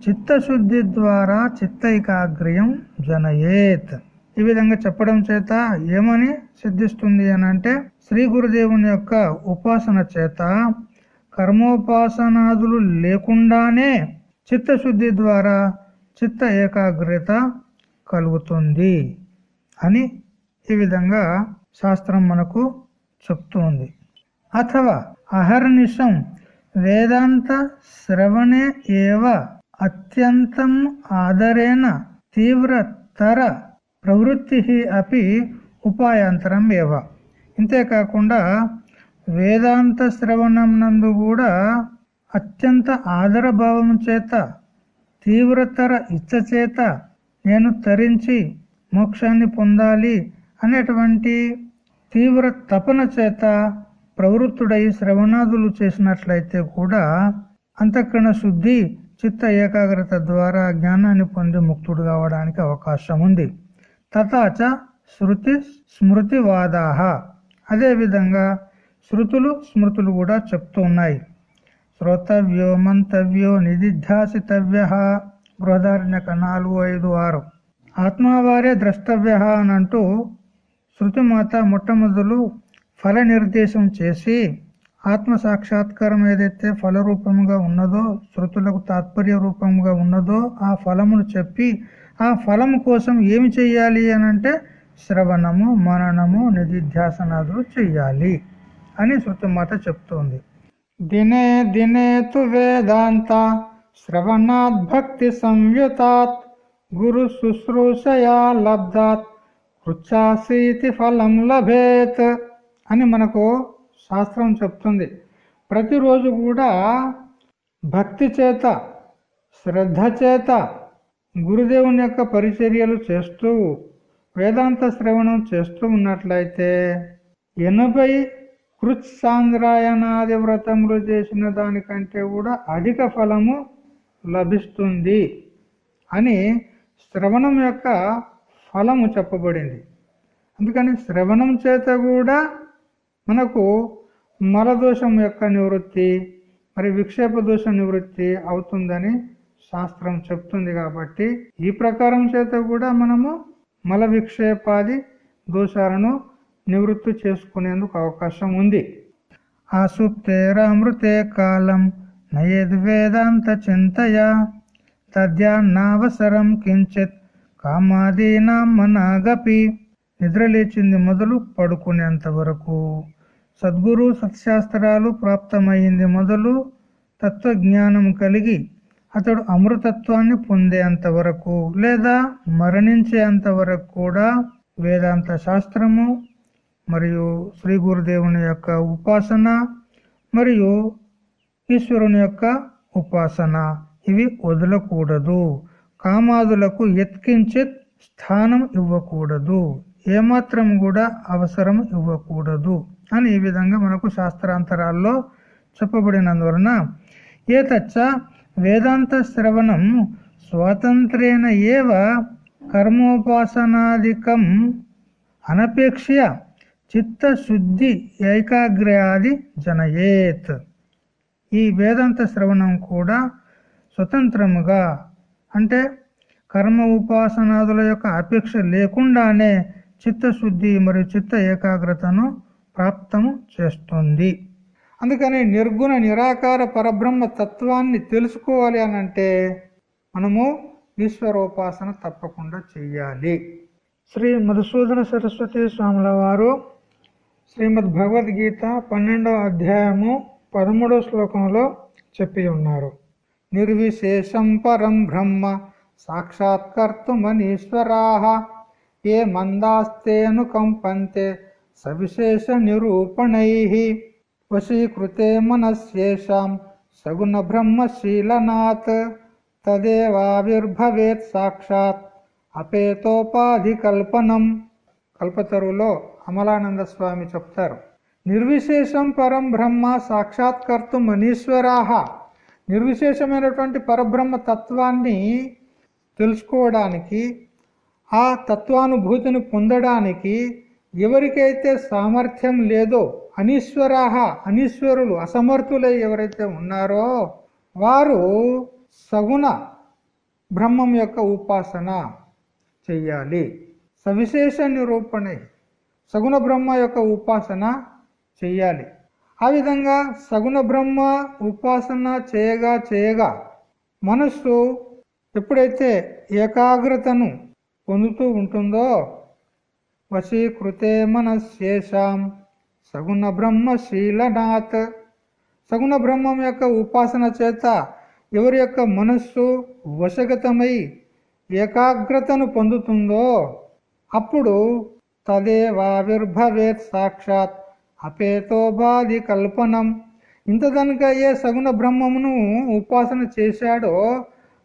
చిత్తశుద్ధి ద్వారా చిత్తైకాగ్ర్యం జనయేత్. ఈ విధంగా చెప్పడం చేత ఏమని సిద్ధిస్తుంది అని అంటే శ్రీ గురుదేవుని యొక్క ఉపాసన చేత కర్మోపాసనాదులు లేకుండానే చిత్తశుద్ధి ద్వారా చిత్త ఏకాగ్రత కలుగుతుంది అని ఈ విధంగా శాస్త్రం మనకు చెప్తుంది. అథవా అహర్నిశం వేదాంత శ్రవణే ఏవ అత్యంతం ఆదరేణ తీవ్రతర ప్రవృత్తి అపి ఉపాయాంతరం ఏవ. ఇంతేకాకుండా వేదాంత శ్రవణం నందు కూడా అత్యంత ఆదరభావం చేత తీవ్రతర ఇచ్చ చేత నేను తరించి మోక్షాన్ని పొందాలి అనేటువంటి తీవ్ర తపన చేత ప్రవృత్తుడై శ్రవణాదులు చేసినట్లయితే కూడా అంతఃకరణ శుద్ధి చిత్త ఏకాగ్రత ద్వారా జ్ఞానాన్ని పొంది ముక్తుడు కావడానికి అవకాశం ఉంది తథాచ శృతి స్మృతివాదాహ. అదేవిధంగా శృతులు స్మృతులు కూడా చెప్తూ ఉన్నాయి. శ్రోతవ్యో మంతవ్యో నిధిధ్యాసితవ్య. బృహదారణ్యక నాలుగు ఐదు ఆరు. ఆత్మవారే ద్రష్టవ్య అని అంటూ శృతిమాత మొట్టమొదలు ఫల నిర్దేశం చేసి ఆత్మ సాక్షాత్కారం ఏదైతే ఫల రూపముగా ఉన్నదో శృతులకు తాత్పర్య రూపముగా ఉన్నదో ఆ ఫలమును చెప్పి ఆ ఫలం కోసం ఏమి చెయ్యాలి అనంటే శ్రవణము మననము నిధిధ్యాసనాదులు చెయ్యాలి అని శృతిమాత చెప్తోంది. దినే దినే తు వేదాంత శ్రవణాత్ భక్తి సంయుతాత్ గురు శుశ్రూషయా లబ్ధాత్ కృచ్చాసీతి ఫలం లభేత్ అని మనకు శాస్త్రం చెప్తుంది. ప్రతిరోజు కూడా భక్తి చేత శ్రద్ధ చేత గురుదేవుని యొక్క పరిచర్యలు చేస్తూ వేదాంత శ్రవణం చేస్తూ ఉన్నట్లయితే ఎనభై కృత్సాంద్రాయణాది వ్రతములు చేసిన దానికంటే కూడా అధిక ఫలము లభిస్తుంది అని శ్రవణం యొక్క ఫలము చెప్పబడింది. అందుకని శ్రవణం చేత కూడా మనకు మలదోషం యొక్క నివృత్తి మరి విక్షేప దోష నివృత్తి అవుతుందని శాస్త్రం చెప్తుంది కాబట్టి ఈ ప్రకారం చేత కూడా మనము మల విక్షేపాది దోషాలను నివృత్తి చేసుకునేందుకు అవకాశం ఉంది. ఆసుప్తేరామృతే కాలం నయద్వేదాంత చింతయ తద్యాన్నవసరం కించిత్ కామాదీనాం మనాగపి. నిద్రలేచింది మొదలు పడుకునేంత వరకు. సద్గురు సత్శాస్త్రాలు ప్రాప్తమైంది మొదలు తత్వజ్ఞానం కలిగి అతడు అమృతత్వాన్ని పొందేంత వరకు లేదా మరణించేంత వరకు కూడా వేదాంత శాస్త్రము మరియు శ్రీ గురుదేవుని యొక్క ఉపాసన మరియు ఈశ్వరుని యొక్క ఉపాసన. ఇవి వదలకూడదు. కామాదులకు ఎత్కించిత్ స్థానం ఇవ్వకూడదు. ఏమాత్రం కూడా అవసరం ఇవ్వకూడదు అని ఈ విధంగా మనకు శాస్త్రాంతరాల్లో చెప్పబడినందువలన ఏతచ్చ వేదాంత శ్రవణం స్వాతంత్రేణ ఏవ కర్మోపాసనాదికం అనపేక్ష చిత్తశుద్ధి ఏకాగ్రయాది జనయేత్. ఈ వేదాంత శ్రవణం కూడా స్వతంత్రముగా అంటే కర్మ ఉపాసనాదుల యొక్క అపేక్ష లేకుండానే చిత్తశుద్ధి మరియు చిత్త ఏకాగ్రతను ప్రాప్తము చేస్తుంది. అందుకని నిర్గుణ నిరాకార పరబ్రహ్మ తత్వాన్ని తెలుసుకోవాలి అనంటే మనము ఈశ్వరోపాసన తప్పకుండా చెయ్యాలి. శ్రీ మధుసూదన సరస్వతి స్వాముల వారు శ్రీమద్ భగవద్గీత పన్నెండవ అధ్యాయము పదమూడవ శ్లోకంలో చెప్పి ఉన్నారు. నిర్విశేషం పరం బ్రహ్మ సాక్షాత్కర్తుమనీశ్వరా. ఏ మందాస్తేను కంపంతే సవిశేష నిరూపణై. వశీకృతే మనస్యేషాం. సగుణ బ్రహ్మశీలనాత్. తదేవావిర్భవేత్ సాక్షాత్. అపేతోపాధి కల్పనం కల్పతరులో అమలానంద స్వామి చెప్తారు. నిర్విశేషం పరం బ్రహ్మ సాక్షాత్కర్తు మనీశ్వరాహ. నిర్విశేషమైనటువంటి పరబ్రహ్మ తత్వాన్ని తెలుసుకోవడానికి ఆ తత్వానుభూతిని పొందడానికి ఎవరికైతే సామర్థ్యం లేదో అనీశ్వరాహ అనీశ్వరులు అసమర్థులై ఎవరైతే ఉన్నారో వారు సగుణ బ్రహ్మం యొక్క ఉపాసన చెయ్యాలి. సవిశేష నిరూపణ. సగుణ బ్రహ్మ యొక్క ఉపాసన చెయ్యాలి. ఆ విధంగా సగుణ బ్రహ్మ ఉపాసన చేయగా చేయగా మనస్సు ఎప్పుడైతే ఏకాగ్రతను పొందుతూ ఉంటుందో వశీకృతే శేషాం సగుణ బ్రహ్మశీలనాథ్. సగుణ బ్రహ్మం యొక్క ఉపాసన చేత ఎవరి యొక్క మనస్సు వశగతమై ఏకాగ్రతను పొందుతుందో అప్పుడు తదేవావిర్భవేత్ సాక్షాత్ అపేతోబాధి కల్పనం. ఇంత కనుక ఏ సగుణ బ్రహ్మమును ఉపాసన చేశాడో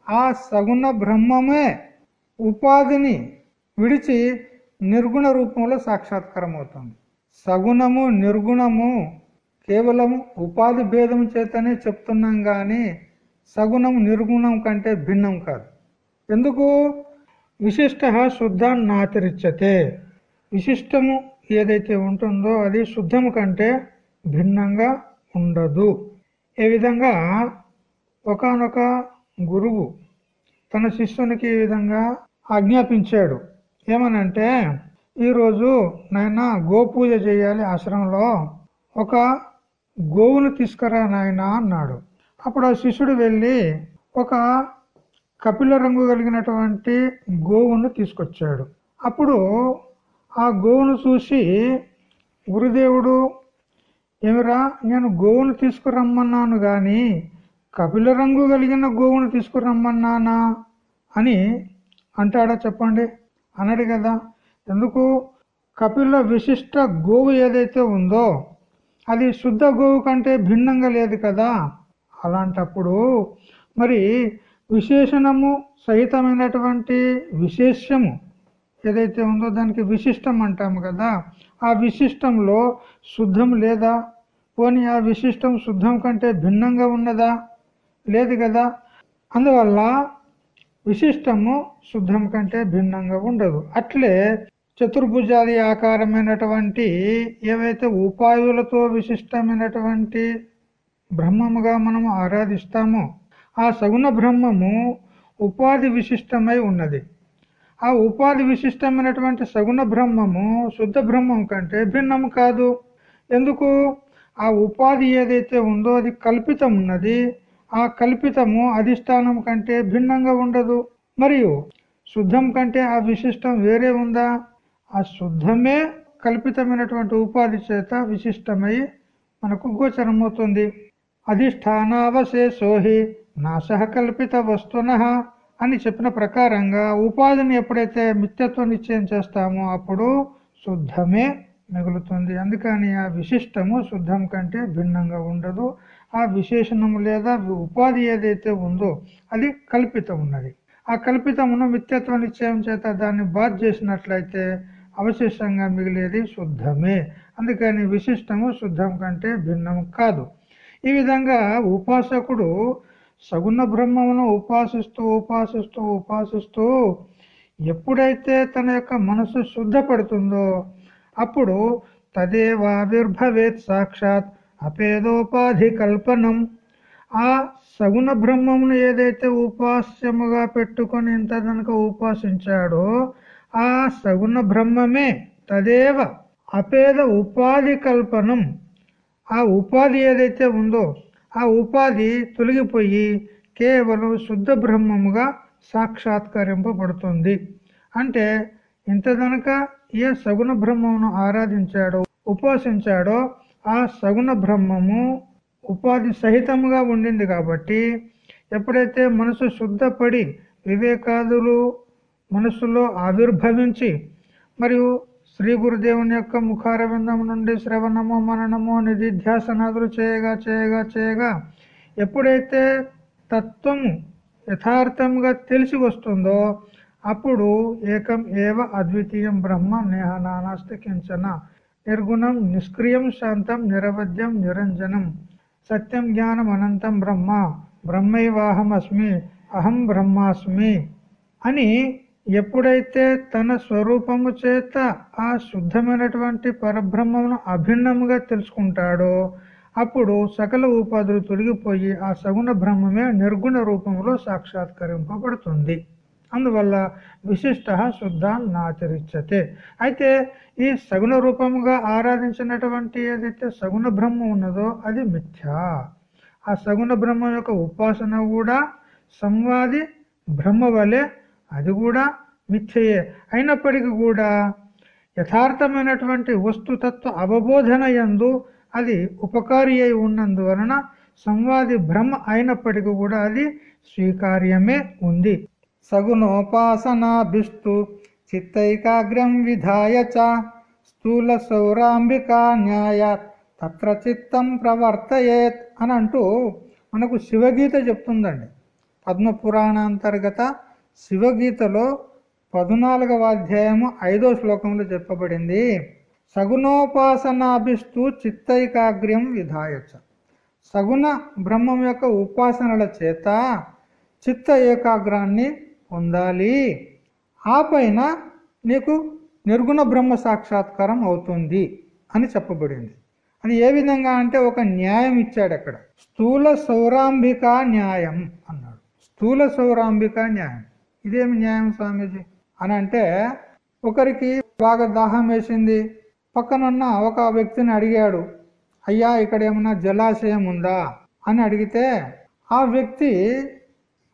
ఆ సగుణ బ్రహ్మమే ఉపాధిని విడిచి నిర్గుణ రూపంలో సాక్షాత్కారం అవుతుంది సగుణము నిర్గుణము కేవలం ఉపాధి భేదం చేతనే చెప్తున్నాం కానీ సగుణం నిర్గుణం కంటే భిన్నం కాదు. ఎందుకు? విశిష్ట శుద్ధాన్ని ఆచరించతే. విశిష్టము ఏదైతే ఉంటుందో అది శుద్ధము కంటే భిన్నంగా ఉండదు. ఏ విధంగా? ఒకనొక గురువు తన శిష్యునికి ఈ విధంగా ఆజ్ఞాపించాడు. ఏమనంటే ఈరోజు నాయన గోపూజ చేయాలి ఆశ్రమంలో ఒక గోవును తీసుకురా నాయన అన్నాడు. అప్పుడు ఆ శిష్యుడు వెళ్ళి ఒక కపిల రంగు కలిగినటువంటి గోవును తీసుకొచ్చాడు. అప్పుడు ఆ గోవును చూసి గురుదేవుడు ఏమిరా నేను గోవును తీసుకురమ్మన్నాను కానీ కపిల రంగు కలిగిన గోవును తీసుకురమ్మన్నానా? అని అంటాడా చెప్పండి. అన్నాడు కదా ఎందుకు? కపిల విశిష్ట గోవు ఏదైతే ఉందో అది శుద్ధ గోవు కంటే భిన్నంగా లేదు కదా? అలాంటప్పుడు మరి విశేషణము సహితమైనటువంటి విశేషము ఏదైతే ఉందో దానికి విశిష్టం అంటాము కదా? ఆ విశిష్టంలో శుద్ధం లేదా? పోనీ ఆ విశిష్టం శుద్ధం కంటే భిన్నంగా ఉన్నదా? లేదు కదా? అందువల్ల విశిష్టము శుద్ధం కంటే భిన్నంగా ఉండదు. అట్లే చతుర్భుజాది ఆకారమైనటువంటి ఏవైతే ఉపాయులతో విశిష్టమైనటువంటి బ్రహ్మముగా మనము ఆరాధిస్తామో ఆ సగుణ బ్రహ్మము ఉపాధి విశిష్టమై ఉన్నది. ఆ ఉపాధి విశిష్టమైనటువంటి సగుణ బ్రహ్మము శుద్ధ బ్రహ్మం కంటే భిన్నము కాదు. ఎందుకు? ఆ ఉపాధి ఏదైతే ఉందో అది కల్పితం ఉన్నది. ఆ కల్పితము అధిష్టానం కంటే భిన్నంగా ఉండదు. మరియు శుద్ధం కంటే ఆ విశిష్టం వేరే ఉందా? ఆ శుద్ధమే కల్పితమైనటువంటి ఉపాధి చేత విశిష్టమై మనకు గోచరమవుతుంది. అధిష్టానావశేషోహి నాశ కల్పిత వస్తున అని చెప్పిన ప్రకారంగా ఉపాధిని ఎప్పుడైతే మిత్యత్వం నిశ్చయం చేస్తామో అప్పుడు శుద్ధమే మిగులుతుంది. అందుకని ఆ విశిష్టము శుద్ధం కంటే భిన్నంగా ఉండదు. ఆ విశేషణము లేదా ఉపాధి ఏదైతే ఉందో అది కల్పితం ఉన్నది ఆ కల్పితమును మిత్యత్వ నిశ్చయం చేత దాన్ని బాధ చేసినట్లయితే అవశేషంగా మిగిలేది శుద్ధమే. అందుకని విశిష్టము శుద్ధం కంటే భిన్నం కాదు. ఈ విధంగా ఉపాసకుడు సగుణ బ్రహ్మమును ఉపాసిస్తూ ఉపాసిస్తూ ఉపాసిస్తూ ఎప్పుడైతే తన యొక్క మనసు శుద్ధపడుతుందో అప్పుడు తదేవావిర్భవేత్ సాక్షాత్ అపేదోపాధి కల్పనం ఆ సగుణ బ్రహ్మమును ఏదైతే ఉపాస్యముగా పెట్టుకొని ఇంత కనుక ఉపాసించాడో ఆ సగుణ బ్రహ్మమే తదేవ అపేద ఉపాధి కల్పనం. ఆ ఉపాధి ఏదైతే ఉందో ఆ ఉపాధి తొలగిపోయి కేవలం శుద్ధ బ్రహ్మముగా సాక్షాత్కరింపబడుతుంది. అంటే ఇంత ఏ సగుణ బ్రహ్మమును ఆరాధించాడో ఉపాసించాడో ఆ సగుణ బ్రహ్మము ఉపాధి సహితముగా ఉండింది కాబట్టి ఎప్పుడైతే మనసు శుద్ధపడి వివేకాదులు మనస్సులో ఆవిర్భవించి మరియు శ్రీ గురుదేవుని యొక్క ముఖారవిందం నుండి శ్రవణము మననము నిధిధ్యాసనాదులు చేయగా చేయగా చేయగా ఎప్పుడైతే తత్వము యథార్థంగా తెలిసి వస్తుందో అప్పుడు ఏకం ఏవ అద్వితీయం బ్రహ్మ నేహనానాస్తి కించన. నిర్గుణం నిష్క్రియం శాంతం నిరవధ్యం నిరంజనం. సత్యం జ్ఞానం అనంతం బ్రహ్మ. బ్రహ్మైవాహం అస్మి అహం బ్రహ్మాస్మి అని ఎప్పుడైతే తన స్వరూపము చేత ఆ శుద్ధమైనటువంటి పరబ్రహ్మమును అభిన్నముగా తెలుసుకుంటాడో అప్పుడు సకల ఉపాధులు తొలగిపోయి ఆ సగుణ బ్రహ్మమే నిర్గుణ రూపంలో సాక్షాత్కరింపబడుతుంది. అందువల్ల విశిష్ట శుద్ధ నాచరిచ్చతే అయితే ఈ సగుణ రూపముగా ఆరాధించినటువంటి ఏదైతే సగుణ బ్రహ్మ ఉన్నదో అది మిథ్యా. ఆ సగుణ బ్రహ్మ యొక్క ఉపాసన కూడా సంవాది బ్రహ్మ వలె అది కూడా మిథ్యయే. అయినప్పటికీ కూడా యథార్థమైనటువంటి వస్తుతత్వ అవబోధన ఎందు అది ఉపకారి అయి ఉన్నందువలన సంవాది బ్రహ్మ అయినప్పటికీ కూడా అది స్వీకార్యమే ఉంది. సగుణోపాసనాభిస్తు చిత్తైకాగ్రం విధాయ చ స్థూల సౌరాంబికా న్యాయ తత్ర చిత్తం ప్రవర్తయేత్ అని అంటూ మనకు శివగీత చెప్తుందండి. పద్మపురాణాంతర్గత శివగీతలో పద్నాలుగవ అధ్యాయము ఐదో శ్లోకంలో చెప్పబడింది సగుణోపాసనాభిస్తూ చిత్తైకాగ్ర్యం విధాయచ. సగుణ బ్రహ్మం యొక్క ఉపాసనల చేత చిత్త ఏకాగ్రాన్ని పొందాలి. ఆ పైన నీకు నిర్గుణ బ్రహ్మ సాక్షాత్కారం అవుతుంది అని చెప్పబడింది. అది ఏ విధంగా అంటే ఒక న్యాయం ఇచ్చాడు అక్కడ. స్థూల సౌరాంబికా న్యాయం అన్నాడు. స్థూల సౌరాంబిక న్యాయం. ఇదేమి న్యాయం స్వామీజీ? అని అంటే ఒకరికి బాగా దాహం వేసింది. పక్కనున్న ఒక వ్యక్తిని అడిగాడు అయ్యా ఇక్కడ ఏమన్నా జలాశయం ఉందా? అని అడిగితే ఆ వ్యక్తి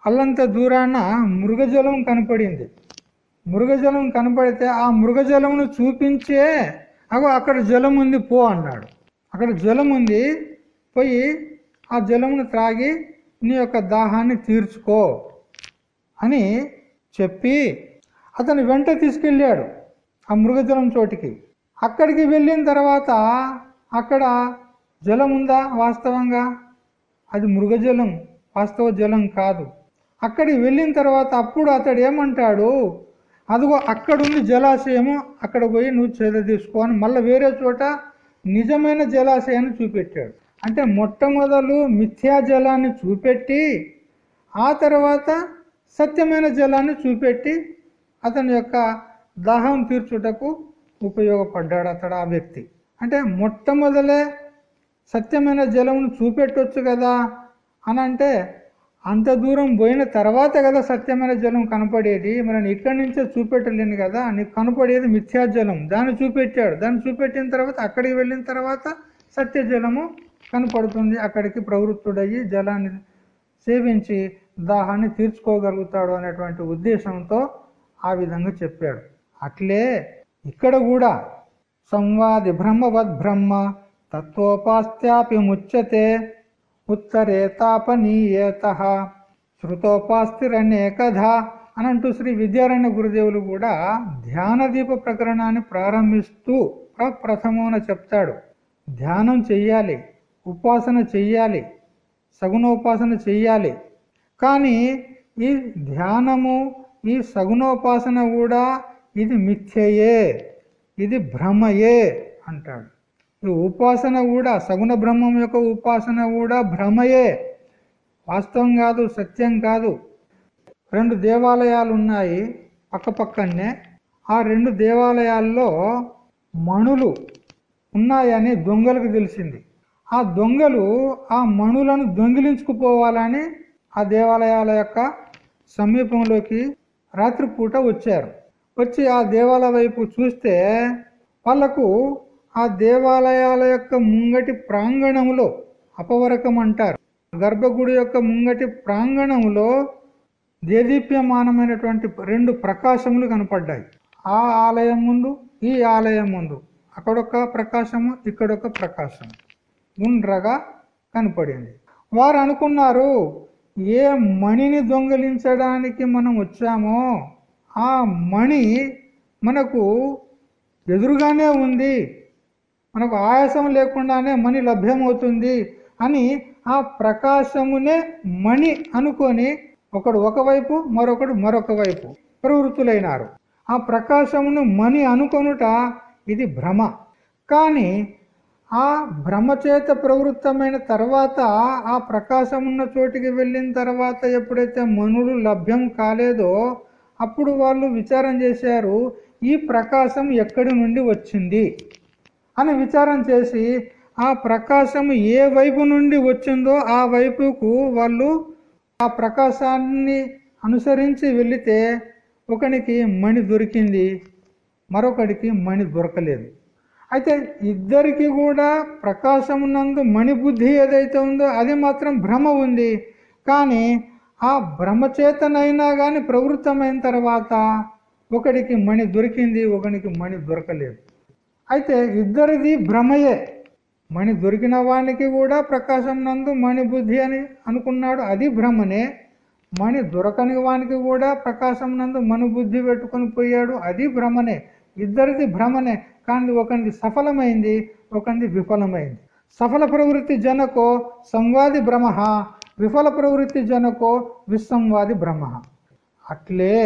అల్లంత దూరాన మృగజలం కనపడింది. మృగజలం కనపడితే ఆ మృగజలమును చూపించే అగో అక్కడ జలం ఉంది పో అన్నాడు. అక్కడ జలం ఉంది పోయి ఆ జలమును త్రాగి నీ యొక్క దాహాన్ని తీర్చుకో అని చెప్పి అతను వెంట తీసుకెళ్ళాడు ఆ మృగజలం చోటికి. అక్కడికి వెళ్ళిన తర్వాత అక్కడ జలం ఉందా వాస్తవంగా? అది మృగజలం వాస్తవ జలం కాదు. అక్కడికి వెళ్ళిన తర్వాత అప్పుడు అతడు ఏమంటాడు? అదిగో అక్కడుంది జలాశయము అక్కడ పోయి నువ్వు చేద తీసుకో అని మళ్ళీ వేరే చోట నిజమైన జలాశయాన్ని చూపెట్టాడు. అంటే మొట్టమొదలు మిథ్యా జలాన్ని చూపెట్టి ఆ తర్వాత సత్యమైన జలాన్ని చూపెట్టి అతని యొక్క దాహం తీర్చుటకు ఉపయోగపడ్డాడు అతడు ఆ వ్యక్తి. అంటే మొట్టమొదలే సత్యమైన జలమును చూపెట్టొచ్చు కదా అని అంటే అంత దూరం పోయిన తర్వాత కదా సత్యమైన జలం కనపడేది. మరి ఇక్కడి నుంచే చూపెట్టలేను కదా నీకు కనపడేది మిథ్యా జలం దాన్ని చూపెట్టాడు. దాన్ని చూపెట్టిన తర్వాత అక్కడికి వెళ్ళిన తర్వాత సత్య జలము కనపడుతుంది. అక్కడికి ప్రవృత్తుడయ్యి జలాన్ని సేవించి దాహాన్ని తీర్చుకోగలుగుతాడు అనేటువంటి ఉద్దేశంతో ఆ విధంగా చెప్పాడు. అట్లే ఇక్కడ కూడా సంవాది బ్రహ్మవద్ బ్రహ్మ తత్వోపాస్త్యాపి ముచ్యతే ఉత్తరే తాపనీయేత శృతోపాస్తిరనేకధ అని శ్రీ విద్యారణ్య గురుదేవులు కూడా ధ్యానదీప ప్రకరణాన్ని ప్రారంభిస్తూ ప్రప్రథమోన చెప్తాడు. ధ్యానం చెయ్యాలి ఉపాసన చెయ్యాలి సగుణోపాసన చెయ్యాలి కానీ ఈ ధ్యానము ఈ సగుణోపాసన కూడా ఇది మిథ్యయే ఇది భ్రమయే అంటాడు. ఈ ఉపాసన కూడా సగుణ బ్రహ్మం యొక్క ఉపాసన కూడా భ్రమయే. వాస్తవం కాదు సత్యం కాదు. రెండు దేవాలయాలు ఉన్నాయి పక్కపక్కనే. ఆ రెండు దేవాలయాల్లో మణులు ఉన్నాయని దొంగలకు తెలిసింది. ఆ దొంగలు ఆ మణులను దొంగిలించుకుపోవాలని ఆ దేవాలయాల యొక్క సమీపంలోకి రాత్రిపూట వచ్చారు. వచ్చి ఆ దేవాలయ వైపు చూస్తే వాళ్ళకు ఆ దేవాలయాల యొక్క ముంగటి ప్రాంగణంలో అపవరకం అంటారు గర్భగుడి యొక్క ముంగటి ప్రాంగణంలో దేదీప్యమానమైనటువంటి రెండు ప్రకాశములు కనపడ్డాయి. ఆ ఆలయం ముందు ఈ ఆలయం ముందు. అక్కడొక ప్రకాశము ఇక్కడొక ప్రకాశం గుండ్రగా కనపడింది. వారు అనుకున్నారు ఏ మణిని దొంగలించడానికి మనం వచ్చామో ఆ మణి మనకు ఎదురుగానే ఉంది. మనకు ఆయాసం లేకుండానే మణి లభ్యమవుతుంది అని ఆ ప్రకాశమునే మణి అనుకొని ఒకడు ఒకవైపు మరొకడు మరొక వైపు ప్రవృత్తులైనారు. ఆ ప్రకాశమును మణి అనుకొనుట ఇది భ్రమ. కానీ ఆ భ్రమచేత ప్రవృత్తమైన తర్వాత ఆ ప్రకాశం ఉన్న చోటికి వెళ్ళిన తర్వాత ఎప్పుడైతే మనులు లభ్యం కాలేదో అప్పుడు వాళ్ళు విచారం చేశారు ఈ ప్రకాశం ఎక్కడి నుండి వచ్చింది? అని విచారం చేసి ఆ ప్రకాశం ఏ వైపు నుండి వచ్చిందో ఆ వైపుకు వాళ్ళు ఆ ప్రకాశాన్ని అనుసరించి వెళితే ఒకనికి మణి దొరికింది మరొకడికి మణి దొరకలేదు. అయితే ఇద్దరికి కూడా ప్రకాశం నందు మణిబుద్ధి ఏదైతే ఉందో అది మాత్రం భ్రమ ఉంది. కానీ ఆ భ్రమచేతనైనా కానీ ప్రవృత్తమైన తర్వాత ఒకడికి మణి దొరికింది ఒకనికి మణి దొరకలేదు. అయితే ఇద్దరిది భ్రమయే. మణి దొరికిన వానికి కూడా ప్రకాశం నందు మణి బుద్ధి అని అనుకున్నాడు అది భ్రమనే. మణి దొరకని వానికి కూడా ప్రకాశం నందు మణిబుద్ధి బుద్ధి పెట్టుకొని పోయాడు అది భ్రమనే. ఇద్దరిది భ్రమనే. కానీ ఒకరిది సఫలమైంది ఒకరిది విఫలమైంది. సఫల ప్రవృత్తి జనకో సంవాది భ్రమ విఫల ప్రవృత్తి జనకో విసంవాది బ్రహ్మ. అట్లే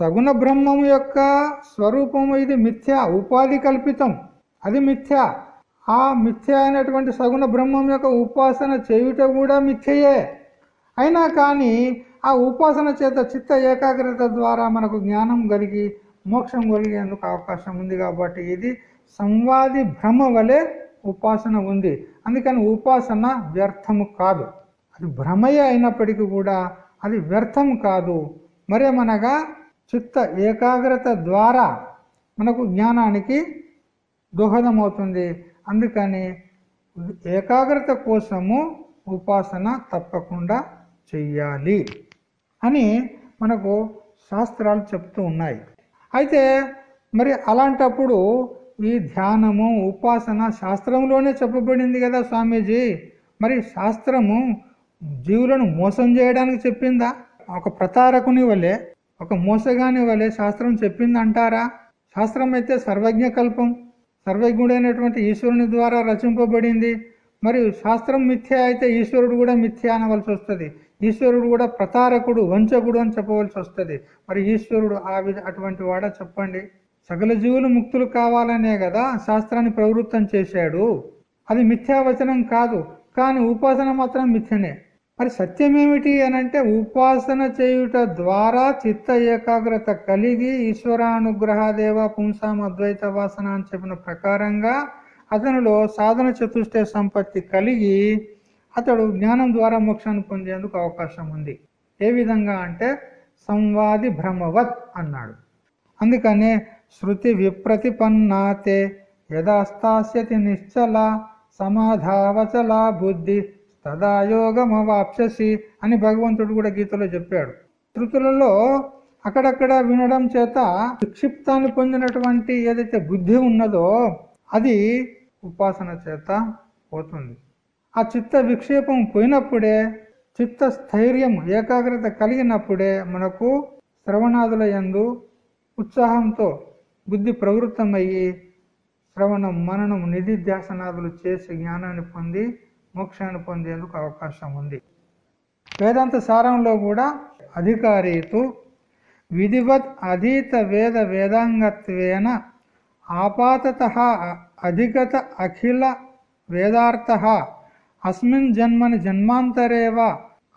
సగుణ బ్రహ్మము యొక్క స్వరూపము ఇది మిథ్య ఉపాధి కల్పితం. అది మిథ్య. ఆ మిథ్య అయినటువంటి సగుణ బ్రహ్మం యొక్క ఉపాసన చేయుట కూడా మిథ్యయే. అయినా కానీ ఆ ఉపాసన చేత చిత్త ఏకాగ్రత ద్వారా మనకు జ్ఞానం కలిగి మోక్షం కలిగేందుకు అవకాశం ఉంది కాబట్టి ఇది సంవాది భ్రమ వలె ఉపాసన ఉంది. అందుకని ఉపాసన వ్యర్థము కాదు. అది భ్రమయే అయినప్పటికీ కూడా అది వ్యర్థం కాదు. మరేమనగా చిత్త ఏకాగ్రత ద్వారా మనకు జ్ఞానానికి దోహదమవుతుంది. అందుకని ఏకాగ్రత కోసము ఉపాసన తప్పకుండా చెయ్యాలి అని మనకు శాస్త్రాలు చెప్తూ ఉన్నాయి. అయితే మరి అలాంటప్పుడు ఈ ధ్యానము ఉపాసన శాస్త్రంలోనే చెప్పబడింది కదా స్వామీజీ. మరి శాస్త్రము జీవులను మోసం చేయడానికి చెప్పిందా? ఒక ప్రతారకుని వలె ఒక మోసగాని వలె శాస్త్రం చెప్పింది అంటారా శాస్త్రం అయితే సర్వజ్ఞ కల్పం సర్వజ్ఞుడైనటువంటి ఈశ్వరుని ద్వారా రచింపబడింది. మరియు శాస్త్రం మిథ్య అయితే ఈశ్వరుడు కూడా మిథ్య అనవలసి వస్తుంది. ఈశ్వరుడు కూడా ప్రతారకుడు వంచకుడు అని చెప్పవలసి వస్తుంది. మరి ఈశ్వరుడు ఆ విధ అటువంటి వాడా చెప్పండి. సకల జీవులు ముక్తులు కావాలనే కదా శాస్త్రాన్ని ప్రవృత్తం చేశాడు. అది మిథ్యావచనం కాదు. కానీ ఉపాసన మాత్రం మిథ్యనే. మరి సత్యం ఏమిటి అనంటే ఉపాసన చేయుట ద్వారా చిత్త ఏకాగ్రత కలిగి ఈశ్వరానుగ్రహదేవ పుంసాం అద్వైత వాసన అని చెప్పిన ప్రకారంగా అతనిలో సాధన చతుష్ట సంపత్తి కలిగి అతడు జ్ఞానం ద్వారా మోక్షాన్ని పొందేందుకు అవకాశం ఉంది. ఏ విధంగా అంటే సంవాది భ్రమవత్ అన్నాడు. అందుకనే శృతి విప్రతిపన్నాతే యదాస్తాస్యతి నిశ్చల సమాధావచల బుద్ధి తదాయోగమవాప్ససి అని భగవంతుడు కూడా గీతలో చెప్పాడు. శృతులలో అక్కడక్కడ వినడం చేత విక్షిప్తాన్ని పొందినటువంటి ఏదైతే బుద్ధి ఉన్నదో అది ఉపాసన చేత పోతుంది. ఆ చిత్త విక్షేపం పోయినప్పుడే చిత్త స్థైర్యం ఏకాగ్రత కలిగినప్పుడే మనకు శ్రవణాదుల యందు ఉత్సాహంతో బుద్ధి ప్రవృత్తమయ్యి శ్రవణం మననం నిధిధ్యాసనాదులు చేసి జ్ఞానాన్ని పొంది మోక్షాన్ని పొందేందుకు అవకాశం ఉంది. వేదాంత సారంలో కూడా అధికారీతు విధివత్ అధీత వేద వేదాంగత్వేన ఆపాతత అధిగత అఖిల వేదార్థ అస్మిన్ జన్మని జన్మాంతరేవ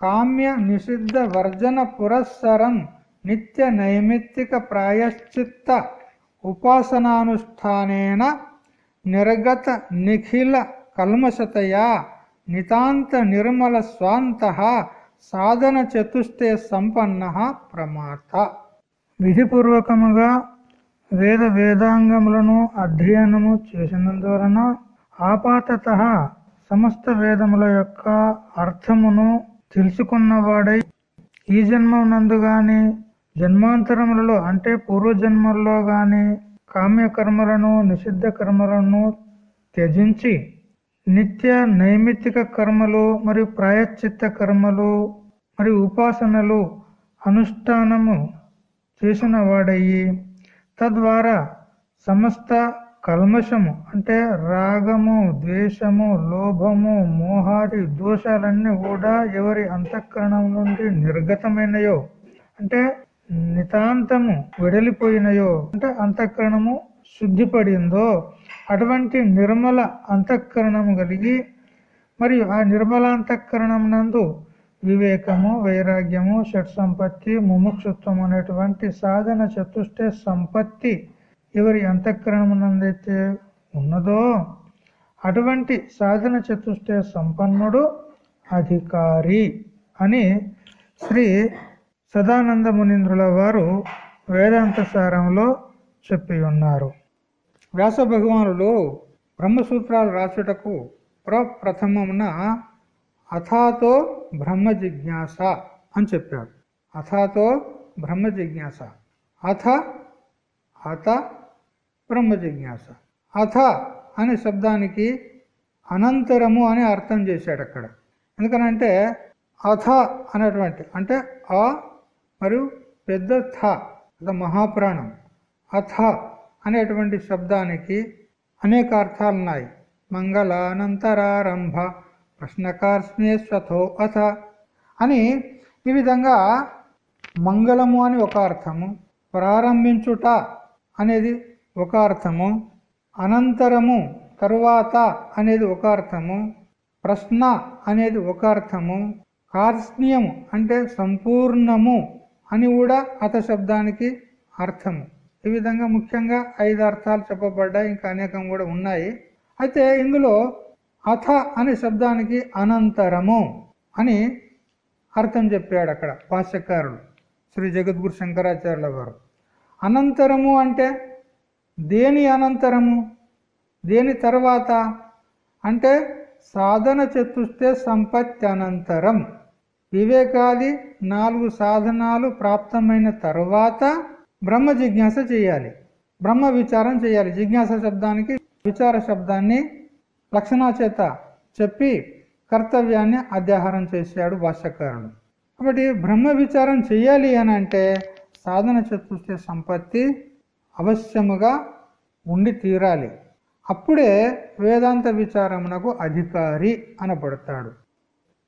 కామ్య నిషిద్ధ వర్జన పురస్సరం నిత్య నైమిత్తిక ప్రాయశ్చిత్త ఉపాసనానుష్ఠానేన నిర్గత నిఖిల కల్మషతయా నితాంత నిర్మల స్వాంత సాధన చతుస్తే సంపన్న ప్రమాత విధిపూర్వకముగా వేద వేదాంగములను అధ్యయనము చేసినందువలన ఆపాతత సమస్త వేదముల యొక్క అర్థమును తెలుసుకున్నవాడై ఈ జన్మనందు గాని జన్మాంతరములలో అంటే పూర్వజన్మల్లో గాని కామ్య కర్మలను నిషిద్ధ కర్మలను త్యజించి నిత్య నైమిత్తిక కర్మలు మరియు ప్రాయశ్చిత్త కర్మలు మరియు ఉపాసనలు అనుష్ఠానము చేసిన వాడయ్యి తద్వారా సమస్త కల్మషము అంటే రాగము ద్వేషము లోభము మోహాది దోషాలన్నీ కూడా ఎవరి అంతఃకరణం నుండి నిర్గతమైనయో అంటే నితాంతము వెడలిపోయినయో అంటే అంతఃకరణము శుద్ధిపడిందో అటువంటి నిర్మల అంతఃకరణము కలిగి మరియు ఆ నిర్మల అంతఃకరణం నందు వివేకము వైరాగ్యము షట్ సంపత్తి ముముక్షుత్వం అనేటువంటి సాధన చతుష్ట సంపత్తి ఎవరి అంతఃకరణమునందైతే ఉన్నదో అటువంటి సాధన చతుష్ట సంపన్నుడు అధికారి అని శ్రీ సదానంద మునీంద్రుల వారు వేదాంత సారంలో చెప్పి ఉన్నారు. వ్యాస భగవానులు బ్రహ్మసూత్రాలు రాసుటకు ప్రప్రథమమున అథాతో బ్రహ్మ జిజ్ఞాస అని చెప్పాడు. అథాతో బ్రహ్మ జిజ్ఞాస. అథ అత బ్రహ్మ జిజ్ఞాస అథ అనే శబ్దానికి అనంతరము అని అర్థం చేశాడు అక్కడ. ఎందుకనంటే అథ అనేటువంటి అంటే ఆ మరియు పెద్ద థ మహాప్రాణం. అథ అనేటువంటి శబ్దానికి అనేక అర్థాలు ఉన్నాయి మంగళానంతరారంభ ప్రశ్నకార్ష్ణేశ్వథో అథ అని ఈ విధంగా మంగళము అని ఒక అర్థము ప్రారంభించుట అనేది ఒక అర్థము అనంతరము తరువాత అనేది ఒక అర్థము ప్రశ్న అనేది ఒక అర్థము కార్ష్ణ్యము అంటే సంపూర్ణము అని కూడా అత శబ్దానికి అర్థము. ఈ విధంగా ముఖ్యంగా ఐదు అర్థాలు చెప్పబడ్డాయి ఇంకా అనేకం కూడా ఉన్నాయి. అయితే ఇందులో అథ అనే శబ్దానికి అనంతరము అని అర్థం చెప్పాడు అక్కడ భాష్యకారుడు శ్రీ జగద్గురు శంకరాచార్యుల వారు. అనంతరము అంటే దేని అనంతరము? దేని తర్వాత? అంటే సాధన చతుస్తే సంపత్తి అనంతరం వివేకాది నాలుగు సాధనాలు ప్రాప్తమైన తర్వాత బ్రహ్మ జిజ్ఞాస చేయాలి. బ్రహ్మ విచారం చేయాలి. జిజ్ఞాస శబ్దానికి విచార శబ్దాన్ని లక్షణాచేత చెప్పి కర్తవ్యాన్ని అధ్యాహారం చేశాడు భాష్యకారుడు. కాబట్టి బ్రహ్మ విచారం చేయాలి అని అంటే సాధన చతుర్థి సంపత్తి అవశ్యముగా ఉండి తీరాలి. అప్పుడే వేదాంత విచారమునకు అధికారి అనబడతాడు.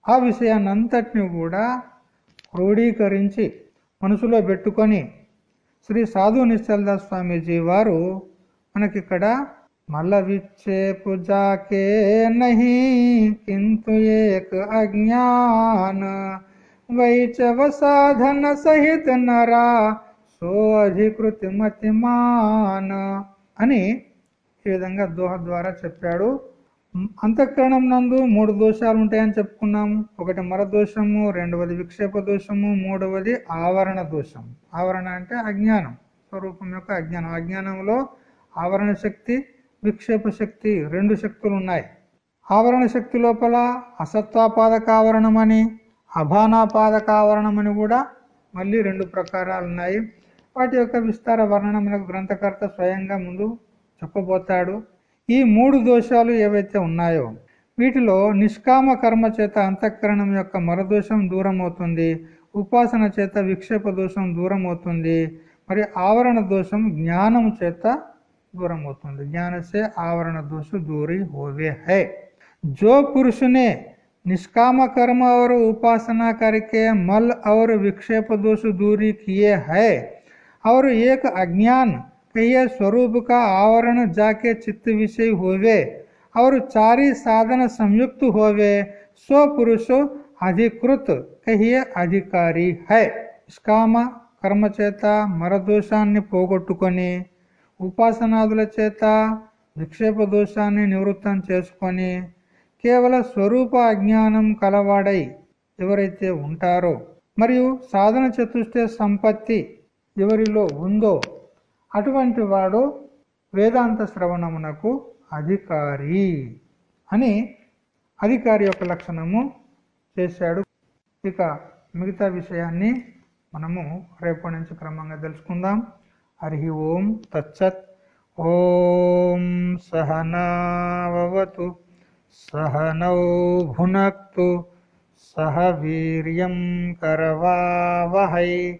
ఆ విషయాన్నంతటిని కూడా క్రోడీకరించి మనసులో పెట్టుకొని శ్రీ సాధు నిశ్చలదాస్ స్వామీజీ వారు మనకిక్కడ మల్ల విచ్చే పుజాకే నహి కింతు ఏక అజ్ఞాన వైచవ సాధన సహిత నరా సో అధికృతి మతిమాన్ అని ఈ విధంగా దోహ ద్వారా చెప్పాడు. అంతఃకరణం నందు మూడు దోషాలు ఉంటాయని చెప్పుకున్నాం. ఒకటి మరదోషము రెండవది విక్షేప దోషము మూడవది ఆవరణ దోషం. ఆవరణ అంటే అజ్ఞానం స్వరూపం యొక్క అజ్ఞానం. అజ్ఞానంలో ఆవరణ శక్తి విక్షేప శక్తి రెండు శక్తులు ఉన్నాయి. ఆవరణ శక్తి లోపల అసత్వాపాదక ఆవరణం అని అభానాపాదక ఆవరణం అని కూడా మళ్ళీ రెండు ప్రకారాలు ఉన్నాయి. వాటి యొక్క విస్తార వర్ణనం గ్రంథకర్త స్వయంగా ముందు చెప్పబోతాడు ఈ మూడు దోషాలు ఏవైతే ఉన్నాయో వీటిలో నిష్కామ కర్మ చేత అంతఃకరణం యొక్క మరదోషం దూరం అవుతుంది ఉపాసన చేత విక్షేప దోషం దూరం అవుతుంది మరి ఆవరణ దోషం జ్ఞానం చేత దూరం అవుతుంది జ్ఞాన సే ఆవరణ దోష దూరి హోవే హై जो पुरुष ने निष्काम कर्म और उपासना करके मल और विक्षेप दोष दूरी किए है और एक अज्ञान कहिए स्वरूप का आवरण जाके चित्त विषय होवे और चारी साधन संयुक्त होवे सो पुरुष అధికృత్ కహియ అధికారి హై స్కామ కర్మ చేత మరదోషాన్ని పోగొట్టుకొని ఉపాసనాదుల చేత విక్షేప దోషాన్ని నివృత్తం చేసుకొని కేవల స్వరూప అజ్ఞానం కలవాడై ఎవరైతే ఉంటారో మరియు సాధన చతుష్ట సంపత్తి ఎవరిలో ఉందో అటువంటి వాడు వేదాంత శ్రవణమునకు అధికారి అని అధికారి యొక్క లక్షణము చేశాడు. ఇక మిగతా విషయాన్ని మనము రేపటి నుంచి క్రమంగా తెలుసుకుందాం. హరి ఓం తచ్చత్ ఓం సహనావతు సహనౌ భునక్తు. సహ వీర్యం కరవావహై.